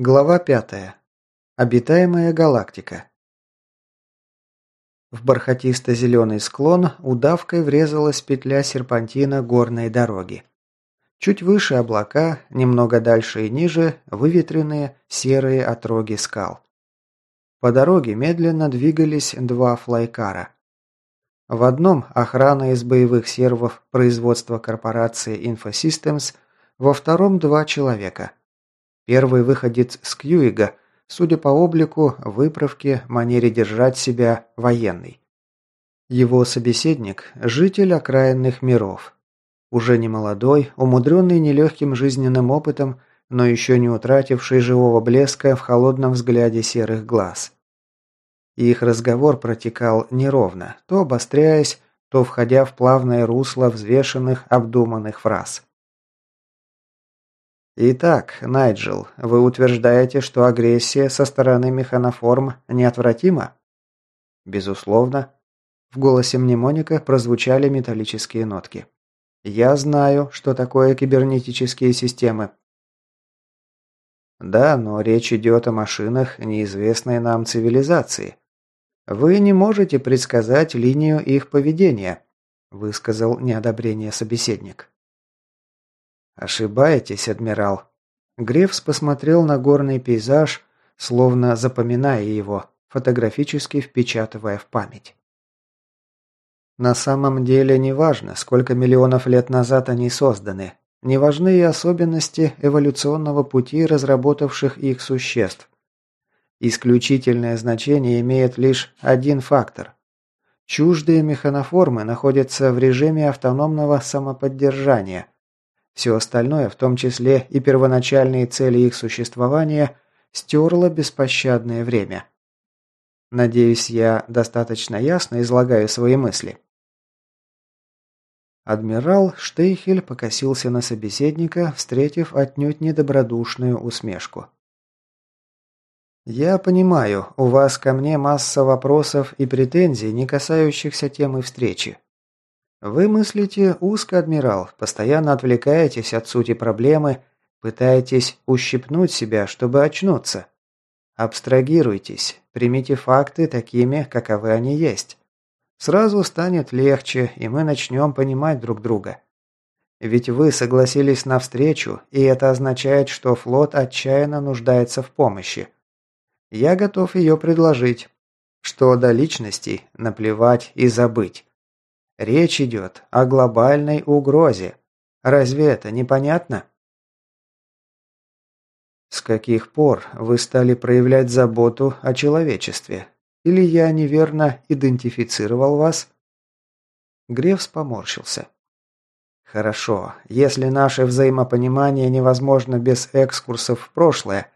Глава пятая. Обитаемая галактика. В бархатисто-зеленый склон удавкой врезалась петля серпантина горной дороги. Чуть выше облака, немного дальше и ниже, выветренные серые отроги скал. По дороге медленно двигались два флайкара. В одном охрана из боевых сервов производства корпорации Infosystems, во втором два человека – Первый выходец с Кьюига, судя по облику, выправке, манере держать себя, военный. Его собеседник – житель окраинных миров. Уже не молодой, умудренный нелегким жизненным опытом, но еще не утративший живого блеска в холодном взгляде серых глаз. Их разговор протекал неровно, то обостряясь, то входя в плавное русло взвешенных, обдуманных фраз. Итак, Найджел, вы утверждаете, что агрессия со стороны механоформ неотвратима? Безусловно. В голосе мнемоника прозвучали металлические нотки. Я знаю, что такое кибернетические системы. Да, но речь идет о машинах неизвестной нам цивилизации. Вы не можете предсказать линию их поведения, высказал неодобрение собеседник. «Ошибаетесь, адмирал». Грефс посмотрел на горный пейзаж, словно запоминая его, фотографически впечатывая в память. На самом деле не важно, сколько миллионов лет назад они созданы. Не важны и особенности эволюционного пути разработавших их существ. Исключительное значение имеет лишь один фактор. Чуждые механоформы находятся в режиме автономного самоподдержания – все остальное, в том числе и первоначальные цели их существования, стерло беспощадное время. Надеюсь, я достаточно ясно излагаю свои мысли. Адмирал Штейхель покосился на собеседника, встретив отнюдь недобродушную усмешку. «Я понимаю, у вас ко мне масса вопросов и претензий, не касающихся темы встречи. Вы мыслите узко, адмирал, постоянно отвлекаетесь от сути проблемы, пытаетесь ущипнуть себя, чтобы очнуться. Абстрагируйтесь, примите факты такими, каковы они есть. Сразу станет легче, и мы начнем понимать друг друга. Ведь вы согласились на встречу, и это означает, что флот отчаянно нуждается в помощи. Я готов ее предложить. Что до личностей, наплевать и забыть. Речь идет о глобальной угрозе. Разве это непонятно? С каких пор вы стали проявлять заботу о человечестве? Или я неверно идентифицировал вас? Гревс поморщился. Хорошо, если наше взаимопонимание невозможно без экскурсов в прошлое,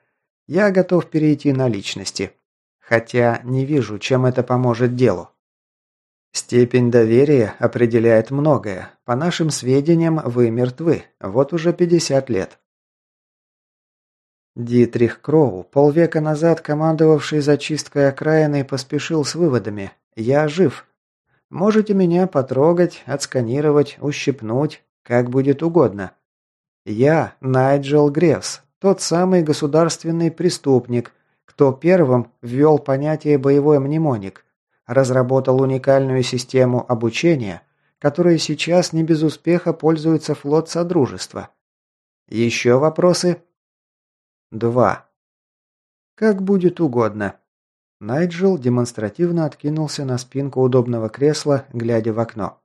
я готов перейти на личности. Хотя не вижу, чем это поможет делу. Степень доверия определяет многое. По нашим сведениям, вы мертвы. Вот уже 50 лет. Дитрих Кроу, полвека назад командовавший зачисткой окраины, поспешил с выводами. «Я жив. Можете меня потрогать, отсканировать, ущипнуть, как будет угодно. Я Найджел Гревс, тот самый государственный преступник, кто первым ввел понятие «боевой мнемоник», разработал уникальную систему обучения, которой сейчас не без успеха пользуется флот Содружества. Еще вопросы? Два. Как будет угодно. Найджел демонстративно откинулся на спинку удобного кресла, глядя в окно.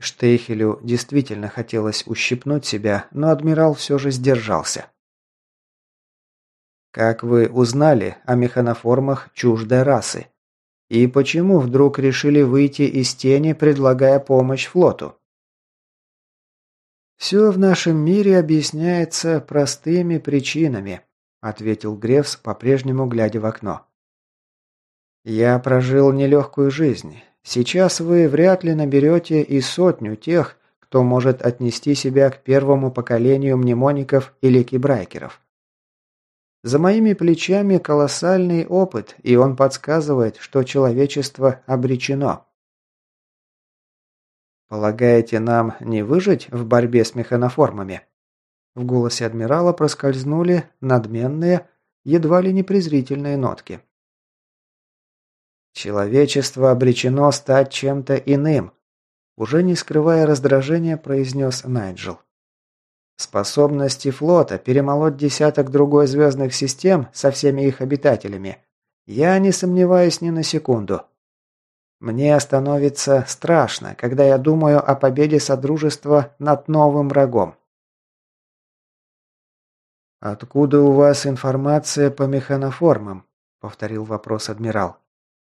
Штейхелю действительно хотелось ущипнуть себя, но адмирал все же сдержался. Как вы узнали о механоформах чуждой расы? И почему вдруг решили выйти из тени, предлагая помощь флоту? «Все в нашем мире объясняется простыми причинами», ответил Гревс, по-прежнему глядя в окно. «Я прожил нелегкую жизнь. Сейчас вы вряд ли наберете и сотню тех, кто может отнести себя к первому поколению мнемоников или кибрайкеров. За моими плечами колоссальный опыт, и он подсказывает, что человечество обречено. Полагаете, нам не выжить в борьбе с механоформами? В голосе адмирала проскользнули надменные, едва ли не презрительные нотки. «Человечество обречено стать чем-то иным», уже не скрывая раздражения, произнес Найджел. Способности флота перемолоть десяток другой звездных систем со всеми их обитателями я не сомневаюсь ни на секунду. Мне становится страшно, когда я думаю о победе Содружества над новым врагом. «Откуда у вас информация по механоформам?» – повторил вопрос адмирал.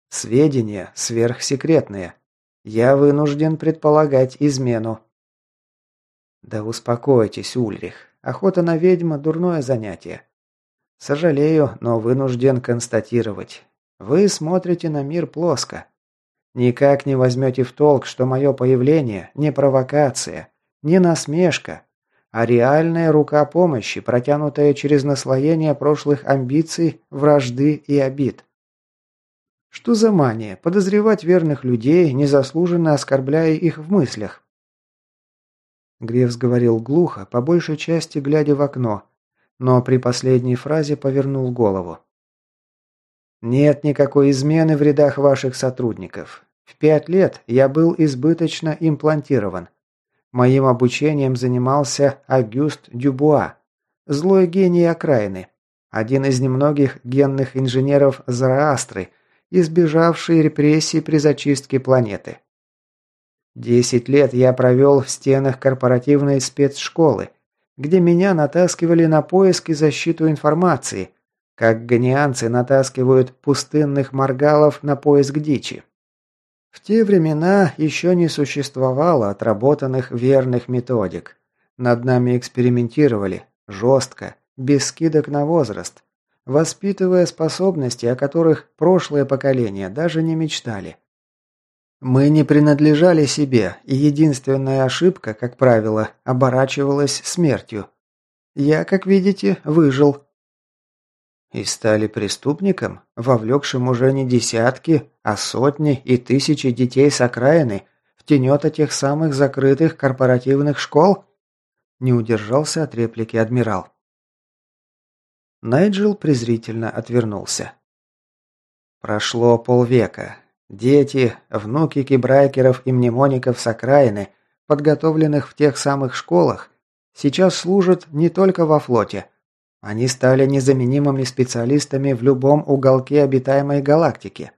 «Сведения сверхсекретные. Я вынужден предполагать измену». «Да успокойтесь, Ульрих. Охота на ведьма – дурное занятие. Сожалею, но вынужден констатировать. Вы смотрите на мир плоско. Никак не возьмете в толк, что мое появление – не провокация, не насмешка, а реальная рука помощи, протянутая через наслоение прошлых амбиций, вражды и обид. Что за мания подозревать верных людей, незаслуженно оскорбляя их в мыслях? Грефс говорил глухо, по большей части глядя в окно, но при последней фразе повернул голову. «Нет никакой измены в рядах ваших сотрудников. В пять лет я был избыточно имплантирован. Моим обучением занимался Агюст Дюбуа, злой гений окраины, один из немногих генных инженеров Зараастры, избежавший репрессий при зачистке планеты. Десять лет я провел в стенах корпоративной спецшколы, где меня натаскивали на поиск и защиту информации, как ганианцы натаскивают пустынных маргалов на поиск дичи. В те времена еще не существовало отработанных верных методик. Над нами экспериментировали, жестко, без скидок на возраст, воспитывая способности, о которых прошлые поколения даже не мечтали. Мы не принадлежали себе, и единственная ошибка, как правило, оборачивалась смертью. Я, как видите, выжил. И стали преступником, вовлекшим уже не десятки, а сотни и тысячи детей с окраины в тенета тех самых закрытых корпоративных школ? Не удержался от реплики адмирал. Найджел презрительно отвернулся. Прошло полвека. Дети, внуки кибрайкеров и мнемоников с окраины, подготовленных в тех самых школах, сейчас служат не только во флоте, они стали незаменимыми специалистами в любом уголке обитаемой галактики.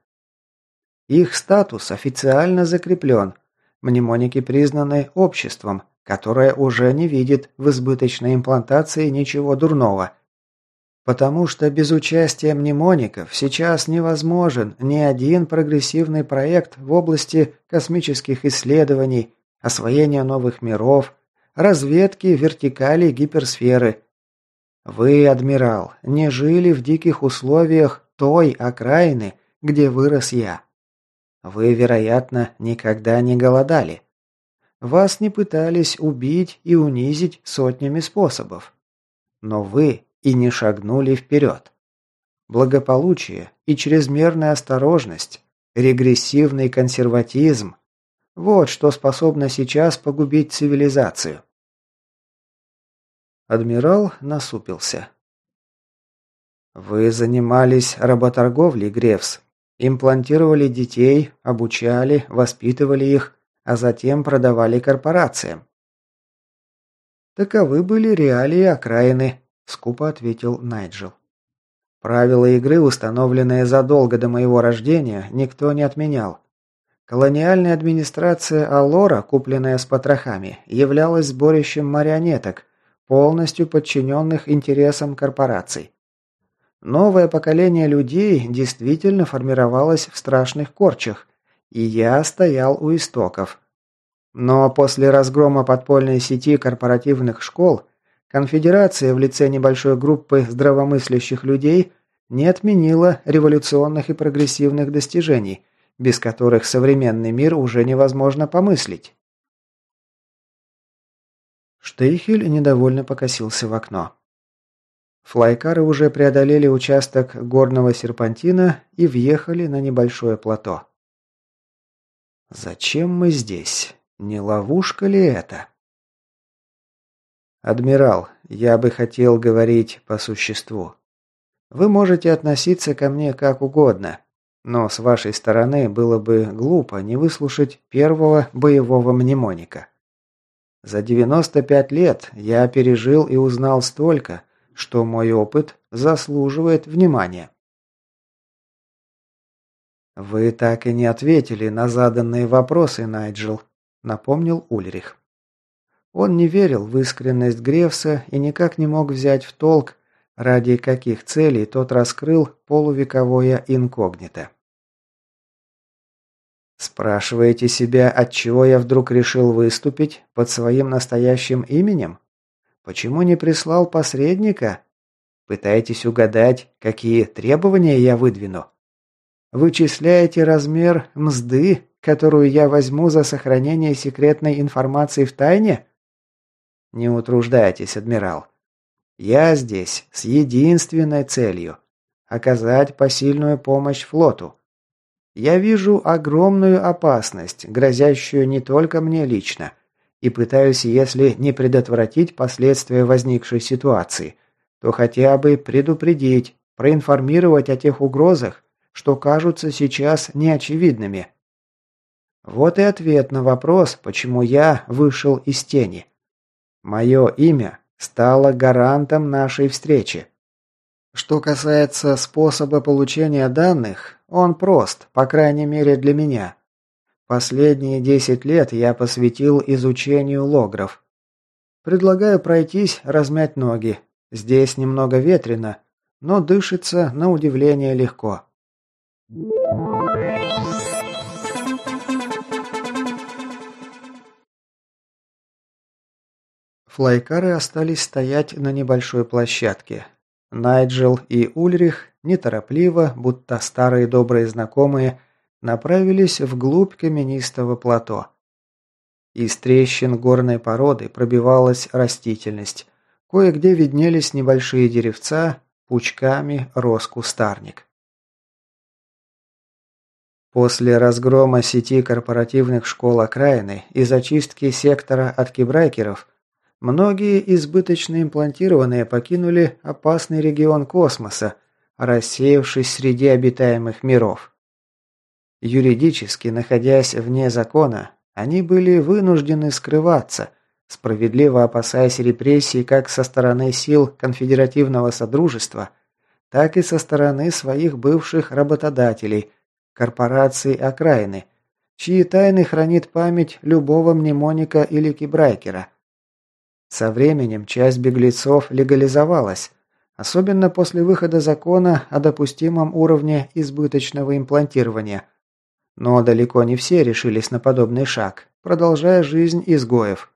Их статус официально закреплен. Мнемоники признаны обществом, которое уже не видит в избыточной имплантации ничего дурного. Потому что без участия мнемоников сейчас невозможен ни один прогрессивный проект в области космических исследований, освоения новых миров, разведки вертикали гиперсферы – вы, адмирал, не жили в диких условиях той окраины, где вырос я. Вы, вероятно, никогда не голодали. Вас не пытались убить и унизить сотнями способов. Но вы и не шагнули вперед. Благополучие и чрезмерная осторожность, регрессивный консерватизм – вот что способно сейчас погубить цивилизацию. Адмирал насупился. «Вы занимались работорговлей, Гревс. Имплантировали детей, обучали, воспитывали их, а затем продавали корпорациям». «Таковы были реалии окраины», – скупо ответил Найджел. «Правила игры, установленные задолго до моего рождения, никто не отменял. Колониальная администрация Аллора, купленная с потрохами, являлась сборищем марионеток – полностью подчиненных интересам корпораций. Новое поколение людей действительно формировалось в страшных корчах, и я стоял у истоков. Но после разгрома подпольной сети корпоративных школ, конфедерация в лице небольшой группы здравомыслящих людей не отменила революционных и прогрессивных достижений, без которых современный мир уже невозможно помыслить. Штейхель недовольно покосился в окно. Флайкары уже преодолели участок горного серпантина и въехали на небольшое плато. «Зачем мы здесь? Не ловушка ли это?» «Адмирал, я бы хотел говорить по существу. Вы можете относиться ко мне как угодно, но с вашей стороны было бы глупо не выслушать первого боевого мнемоника. За 95 лет я пережил и узнал столько, что мой опыт заслуживает внимания. «Вы так и не ответили на заданные вопросы, Найджел», — напомнил Ульрих. Он не верил в искренность Гревса и никак не мог взять в толк, ради каких целей тот раскрыл полувековое инкогнито. Спрашиваете себя, отчего я вдруг решил выступить под своим настоящим именем? Почему не прислал посредника? Пытаетесь угадать, какие требования я выдвину? Вычисляете размер мзды, которую я возьму за сохранение секретной информации в тайне? Не утруждайтесь, адмирал. Я здесь с единственной целью – оказать посильную помощь флоту. Я вижу огромную опасность, грозящую не только мне лично, и пытаюсь, если не предотвратить последствия возникшей ситуации, то хотя бы предупредить, проинформировать о тех угрозах, что кажутся сейчас неочевидными. Вот и ответ на вопрос, почему я вышел из тени. Мое имя стало гарантом нашей встречи. Что касается способа получения данных, он прост, по крайней мере для меня. Последние 10 лет я посвятил изучению логров. Предлагаю пройтись, размять ноги. Здесь немного ветрено, но дышится на удивление легко. Флайкары остались стоять на небольшой площадке. Найджел и Ульрих неторопливо, будто старые добрые знакомые, направились вглубь каменистого плато. Из трещин горной породы пробивалась растительность. Кое-где виднелись небольшие деревца, пучками рос кустарник. После разгрома сети корпоративных школ окраины и зачистки сектора от кибрайкеров – Многие избыточно имплантированные покинули опасный регион космоса, рассеявшись среди обитаемых миров. Юридически, находясь вне закона, они были вынуждены скрываться, справедливо опасаясь репрессий как со стороны сил конфедеративного содружества, так и со стороны своих бывших работодателей, корпораций окраины, чьи тайны хранит память любого мнемоника или кибрайкера. Со временем часть беглецов легализовалась, особенно после выхода закона о допустимом уровне избыточного имплантирования. Но далеко не все решились на подобный шаг, продолжая жизнь изгоев.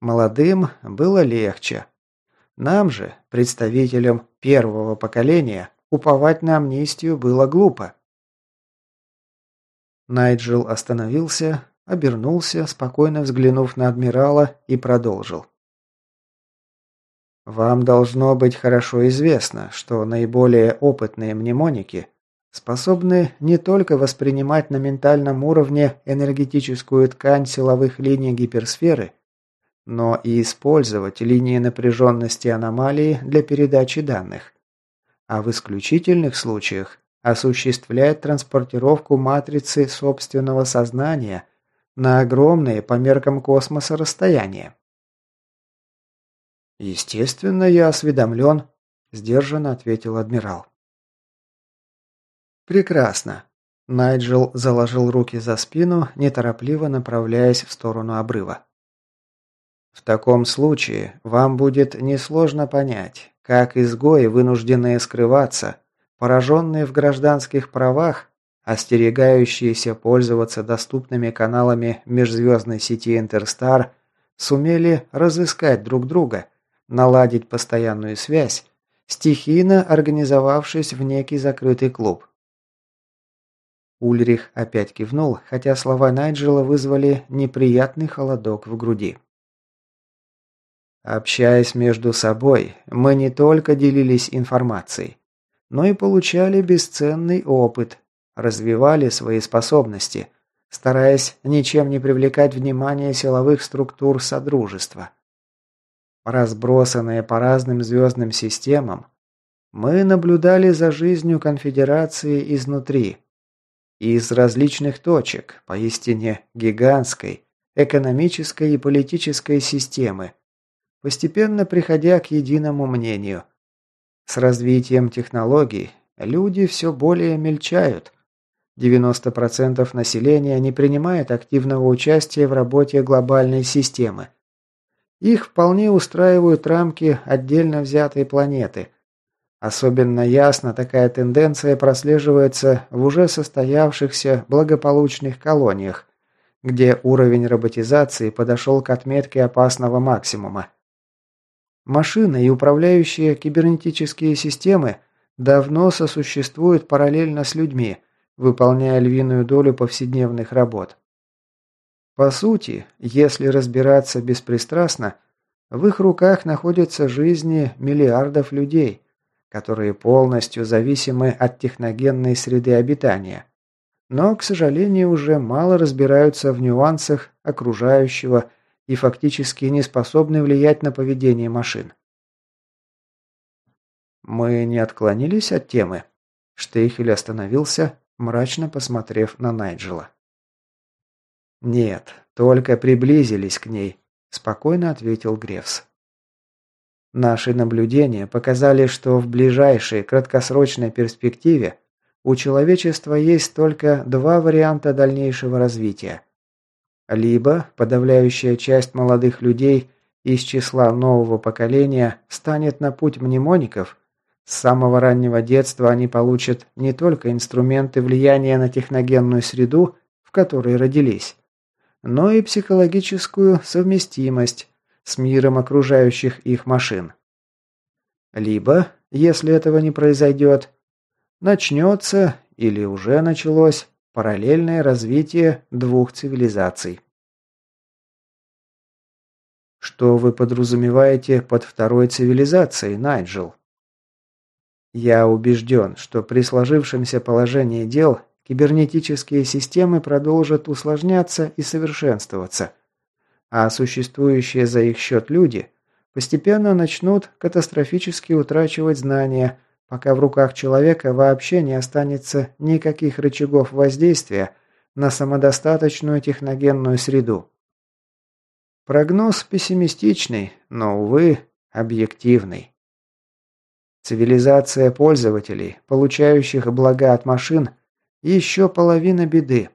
Молодым было легче. Нам же, представителям первого поколения, уповать на амнистию было глупо. Найджел остановился, обернулся, спокойно взглянув на адмирала и продолжил. Вам должно быть хорошо известно, что наиболее опытные мнемоники способны не только воспринимать на ментальном уровне энергетическую ткань силовых линий гиперсферы, но и использовать линии напряженности аномалии для передачи данных, а в исключительных случаях осуществлять транспортировку матрицы собственного сознания на огромные по меркам космоса расстояния. «Естественно, я осведомлен», – сдержанно ответил адмирал. «Прекрасно». Найджел заложил руки за спину, неторопливо направляясь в сторону обрыва. «В таком случае вам будет несложно понять, как изгои, вынужденные скрываться, пораженные в гражданских правах, остерегающиеся пользоваться доступными каналами межзвездной сети Интерстар, сумели разыскать друг друга, наладить постоянную связь, стихийно организовавшись в некий закрытый клуб. Ульрих опять кивнул, хотя слова Найджела вызвали неприятный холодок в груди. Общаясь между собой, мы не только делились информацией, но и получали бесценный опыт, развивали свои способности, стараясь ничем не привлекать внимание силовых структур Содружества. разбросанные по разным звездным системам, мы наблюдали за жизнью конфедерации изнутри. Из различных точек, поистине гигантской, экономической и политической системы, постепенно приходя к единому мнению. С развитием технологий люди все более мельчают. 90% населения не принимает активного участия в работе глобальной системы. Их вполне устраивают рамки отдельно взятой планеты – Особенно ясно такая тенденция прослеживается в уже состоявшихся благополучных колониях, где уровень роботизации подошел к отметке опасного максимума. Машины и управляющие кибернетические системы давно сосуществуют параллельно с людьми, выполняя львиную долю повседневных работ. По сути, если разбираться беспристрастно, в их руках находятся жизни миллиардов людей – которые полностью зависимы от техногенной среды обитания, но, к сожалению, уже мало разбираются в нюансах окружающего и фактически не способны влиять на поведение машин. Мы не отклонились от темы. Штейхель остановился, мрачно посмотрев на Найджела. «Нет, только приблизились к ней», – спокойно ответил Грефс. Наши наблюдения показали, что в ближайшей краткосрочной перспективе у человечества есть только два варианта дальнейшего развития. Либо подавляющая часть молодых людей из числа нового поколения станет на путь мнемоников, с самого раннего детства они получат не только инструменты влияния на техногенную среду, в которой родились, но и психологическую совместимость с миром окружающих их машин. Либо, если этого не произойдет, начнется или уже началось параллельное развитие двух цивилизаций. Что вы подразумеваете под второй цивилизацией, Найджел? Я убежден, что при сложившемся положении дел кибернетические системы продолжат усложняться и совершенствоваться, а существующие за их счет люди постепенно начнут катастрофически утрачивать знания, пока в руках человека вообще не останется никаких рычагов воздействия на самодостаточную техногенную среду. Прогноз пессимистичный, но, увы, объективный. Цивилизация пользователей, получающих блага от машин, еще половина беды.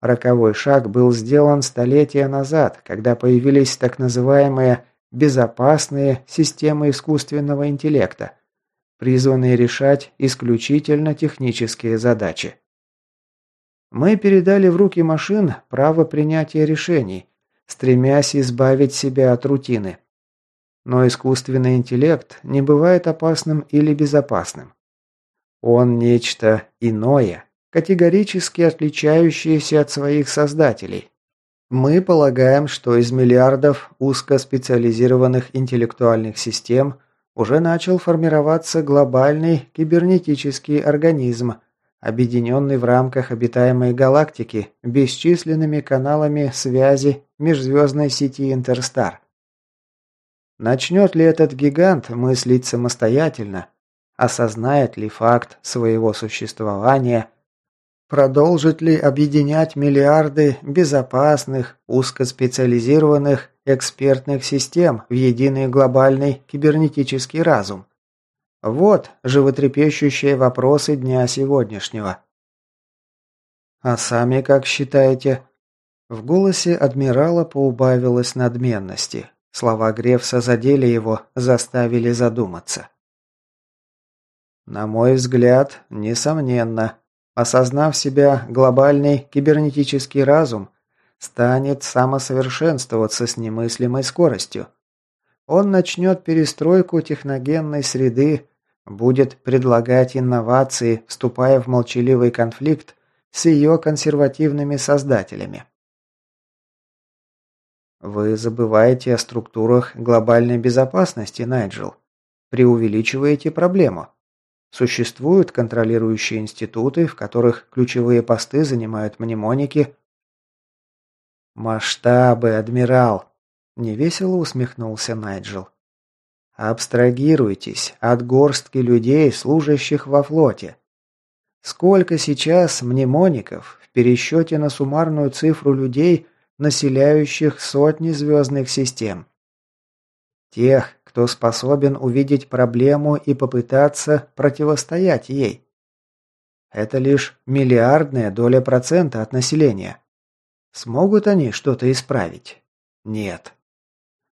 Роковой шаг был сделан столетия назад, когда появились так называемые «безопасные системы искусственного интеллекта», призванные решать исключительно технические задачи. Мы передали в руки машин право принятия решений, стремясь избавить себя от рутины. Но искусственный интеллект не бывает опасным или безопасным. Он нечто иное, категорически отличающиеся от своих создателей. Мы полагаем, что из миллиардов узкоспециализированных интеллектуальных систем уже начал формироваться глобальный кибернетический организм, объединенный в рамках обитаемой галактики бесчисленными каналами связи межзвездной сети Интерстар. Начнет ли этот гигант мыслить самостоятельно? Осознает ли факт своего существования – Продолжит ли объединять миллиарды безопасных, узкоспециализированных экспертных систем в единый глобальный кибернетический разум? Вот животрепещущие вопросы дня сегодняшнего. А сами как считаете? В голосе адмирала поубавилось надменности. Слова Грефса задели его, заставили задуматься. На мой взгляд, несомненно, Осознав себя, глобальный кибернетический разум станет самосовершенствоваться с немыслимой скоростью. Он начнет перестройку техногенной среды, будет предлагать инновации, вступая в молчаливый конфликт с ее консервативными создателями. Вы забываете о структурах глобальной безопасности, Найджел. Преувеличиваете проблему. Существуют контролирующие институты, в которых ключевые посты занимают мнемоники. Масштабы, адмирал. Невесело усмехнулся Найджел. Абстрагируйтесь от горстки людей, служащих во флоте. Сколько сейчас мнемоников в пересчете на суммарную цифру людей, населяющих сотни звездных систем? Тех, кто способен увидеть проблему и попытаться противостоять ей. Это лишь миллиардная доля процента от населения. Смогут они что-то исправить? Нет.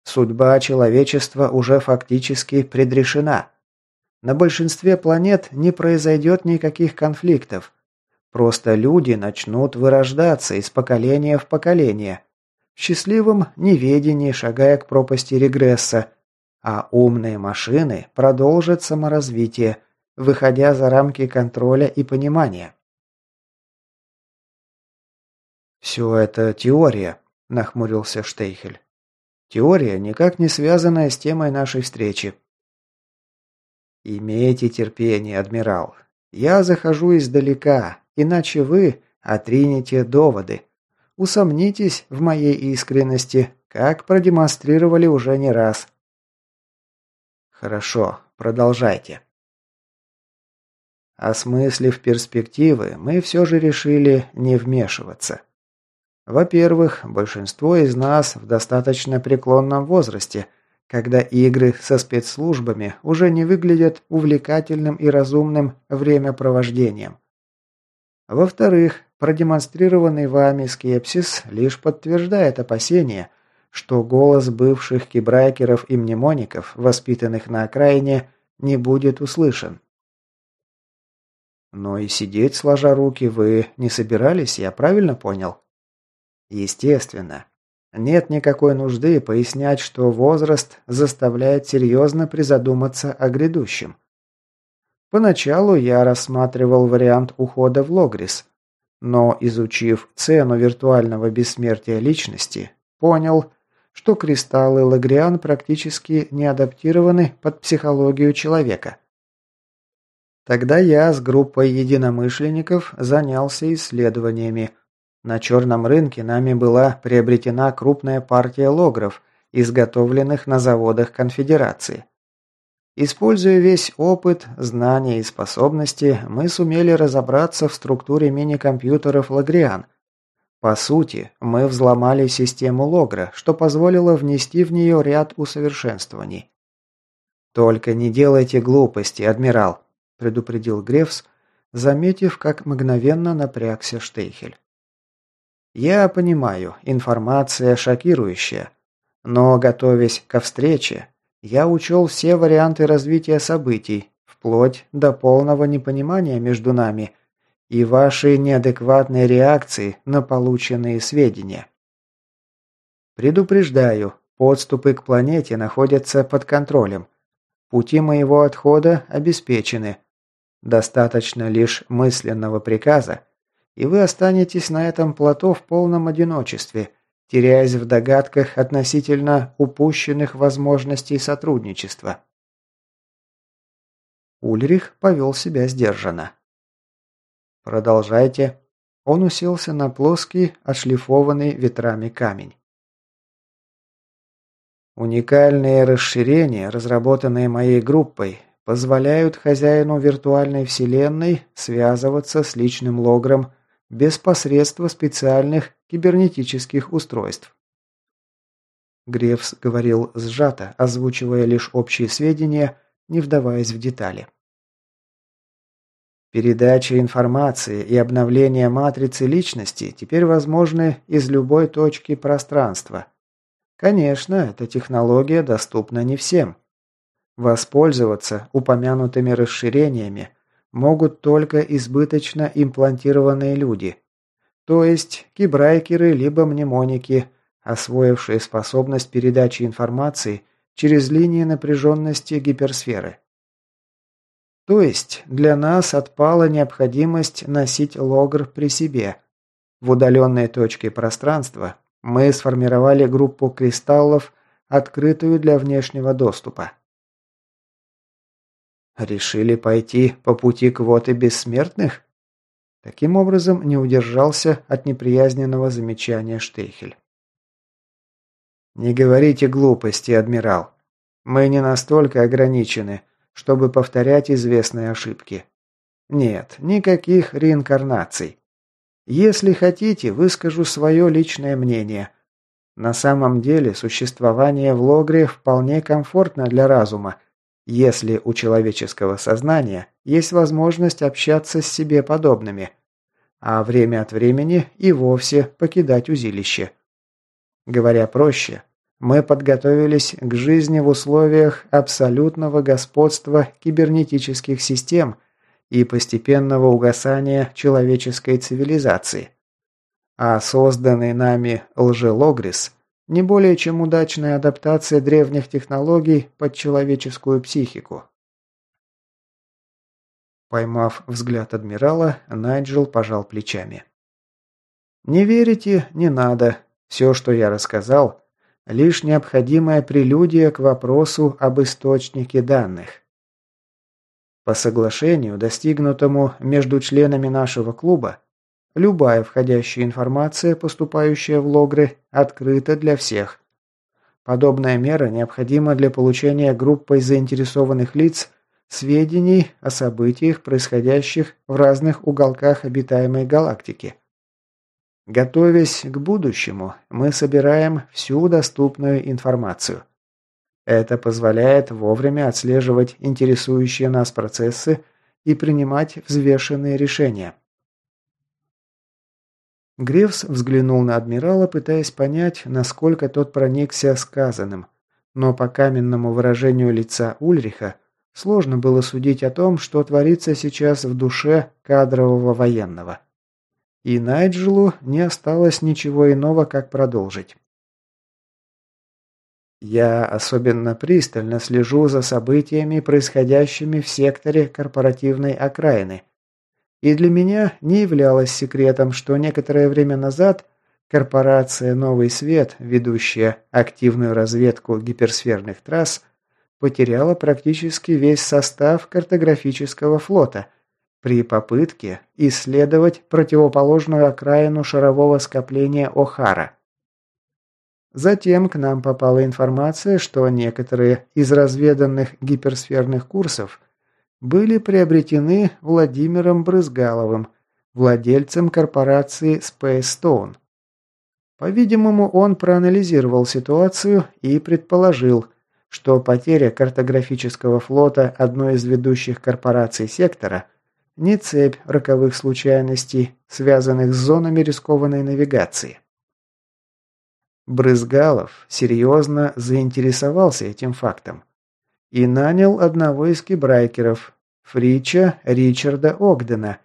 Судьба человечества уже фактически предрешена. На большинстве планет не произойдет никаких конфликтов. Просто люди начнут вырождаться из поколения в поколение. В счастливом неведении, шагая к пропасти регресса, а умные машины продолжат саморазвитие, выходя за рамки контроля и понимания. «Все это теория», – нахмурился Штейхель. Теория, никак не связанная с темой нашей встречи. Имейте терпение, адмирал. Я захожу издалека, иначе вы отринете доводы. Усомнитесь в моей искренности, как продемонстрировали уже не раз. Хорошо, продолжайте. Осмыслив перспективы, мы все же решили не вмешиваться. Во-первых, большинство из нас в достаточно преклонном возрасте, когда игры со спецслужбами уже не выглядят увлекательным и разумным времяпровождением. Во-вторых, продемонстрированный вами скепсис лишь подтверждает опасения, что голос бывших кибрайкеров и мнемоников, воспитанных на окраине, не будет услышан. Но и сидеть сложа руки вы не собирались, я правильно понял? Естественно. Нет никакой нужды пояснять, что возраст заставляет серьезно призадуматься о грядущем. Поначалу я рассматривал вариант ухода в Логрис, но, изучив цену виртуального бессмертия личности, понял, что кристаллы Лагриан практически не адаптированы под психологию человека. Тогда я с группой единомышленников занялся исследованиями – на черном рынке нами была приобретена крупная партия логров, изготовленных на заводах Конфедерации. Используя весь опыт, знания и способности, мы сумели разобраться в структуре мини-компьютеров Лагриан. По сути, мы взломали систему Логра, что позволило внести в нее ряд усовершенствований. «Только не делайте глупости, адмирал», – предупредил Грефс, заметив, как мгновенно напрягся Штейхель. Я понимаю, информация шокирующая. Но, готовясь ко встрече, я учел все варианты развития событий, вплоть до полного непонимания между нами и вашей неадекватной реакции на полученные сведения. Предупреждаю, подступы к планете находятся под контролем. Пути моего отхода обеспечены. Достаточно лишь мысленного приказа, и вы останетесь на этом плато в полном одиночестве, теряясь в догадках относительно упущенных возможностей сотрудничества. Ульрих повел себя сдержанно. «Продолжайте». Он уселся на плоский, отшлифованный ветрами камень. Уникальные расширения, разработанные моей группой, позволяют хозяину виртуальной вселенной связываться с личным логром без посредства специальных кибернетических устройств. Грефс говорил сжато, озвучивая лишь общие сведения, не вдаваясь в детали. Передача информации и обновление матрицы личности теперь возможны из любой точки пространства. Конечно, эта технология доступна не всем. Воспользоваться упомянутыми расширениями могут только избыточно имплантированные люди, то есть кибрайкеры либо мнемоники, освоившие способность передачи информации через линии напряженности гиперсферы. То есть для нас отпала необходимость носить логр при себе. В удаленной точке пространства мы сформировали группу кристаллов, открытую для внешнего доступа. Решили пойти по пути квоты бессмертных? Таким образом, не удержался от неприязненного замечания Штейхель. «Не говорите глупости, адмирал. Мы не настолько ограничены, чтобы повторять известные ошибки. Нет, никаких реинкарнаций. Если хотите, выскажу свое личное мнение. На самом деле, существование в Логре вполне комфортно для разума, если у человеческого сознания есть возможность общаться с себе подобными, а время от времени и вовсе покидать узилище. Говоря проще, мы подготовились к жизни в условиях абсолютного господства кибернетических систем и постепенного угасания человеческой цивилизации. А созданный нами лжелогрис – не более чем удачная адаптация древних технологий под человеческую психику. Поймав взгляд адмирала, Найджел пожал плечами. «Не верите? Не надо. Все, что я рассказал, лишь необходимая прелюдия к вопросу об источнике данных. По соглашению, достигнутому между членами нашего клуба, любая входящая информация, поступающая в логры, открыта для всех. Подобная мера необходима для получения группой заинтересованных лиц сведений о событиях, происходящих в разных уголках обитаемой галактики. Готовясь к будущему, мы собираем всю доступную информацию. Это позволяет вовремя отслеживать интересующие нас процессы и принимать взвешенные решения. Гревс взглянул на адмирала, пытаясь понять, насколько тот проникся сказанным, но по каменному выражению лица Ульриха сложно было судить о том, что творится сейчас в душе кадрового военного. И Найджелу не осталось ничего иного, как продолжить. Я особенно пристально слежу за событиями, происходящими в секторе корпоративной окраины. И для меня не являлось секретом, что некоторое время назад корпорация «Новый свет», ведущая активную разведку гиперсферных трасс, потеряла практически весь состав картографического флота – при попытке исследовать противоположную окраину шарового скопления О'Хара. Затем к нам попала информация, что некоторые из разведанных гиперсферных курсов были приобретены Владимиром Брызгаловым, владельцем корпорации Space Stone. По-видимому, он проанализировал ситуацию и предположил, что потеря картографического флота одной из ведущих корпораций сектора – ни цепь роковых случайностей, связанных с зонами рискованной навигации. Брызгалов серьезно заинтересовался этим фактом и нанял одного из кибрайкеров, Фрича Ричарда Огдена,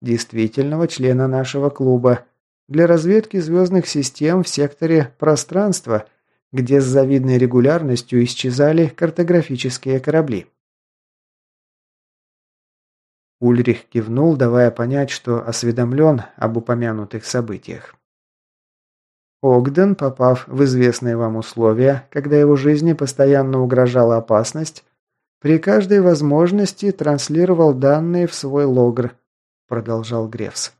действительного члена нашего клуба, для разведки звездных систем в секторе пространства, где с завидной регулярностью исчезали картографические корабли. Ульрих кивнул, давая понять, что осведомлен об упомянутых событиях. Огден, попав в известные вам условия, когда его жизни постоянно угрожала опасность, при каждой возможности транслировал данные в свой логр, продолжал Грефс.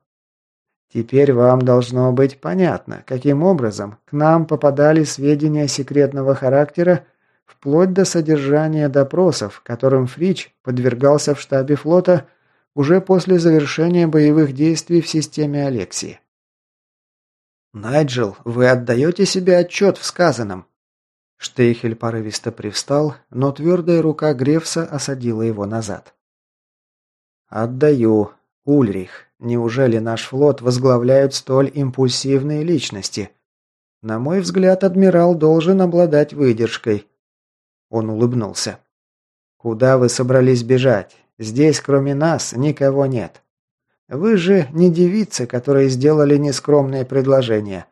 Теперь вам должно быть понятно, каким образом к нам попадали сведения секретного характера вплоть до содержания допросов, которым Фрич подвергался в штабе флота уже после завершения боевых действий в системе Алексии. «Найджел, вы отдаете себе отчет в сказанном?» Штейхель порывисто привстал, но твердая рука Грефса осадила его назад. «Отдаю. Ульрих, неужели наш флот возглавляют столь импульсивные личности? На мой взгляд, адмирал должен обладать выдержкой». Он улыбнулся. «Куда вы собрались бежать? Здесь, кроме нас, никого нет. Вы же не девицы, которые сделали нескромные предложения.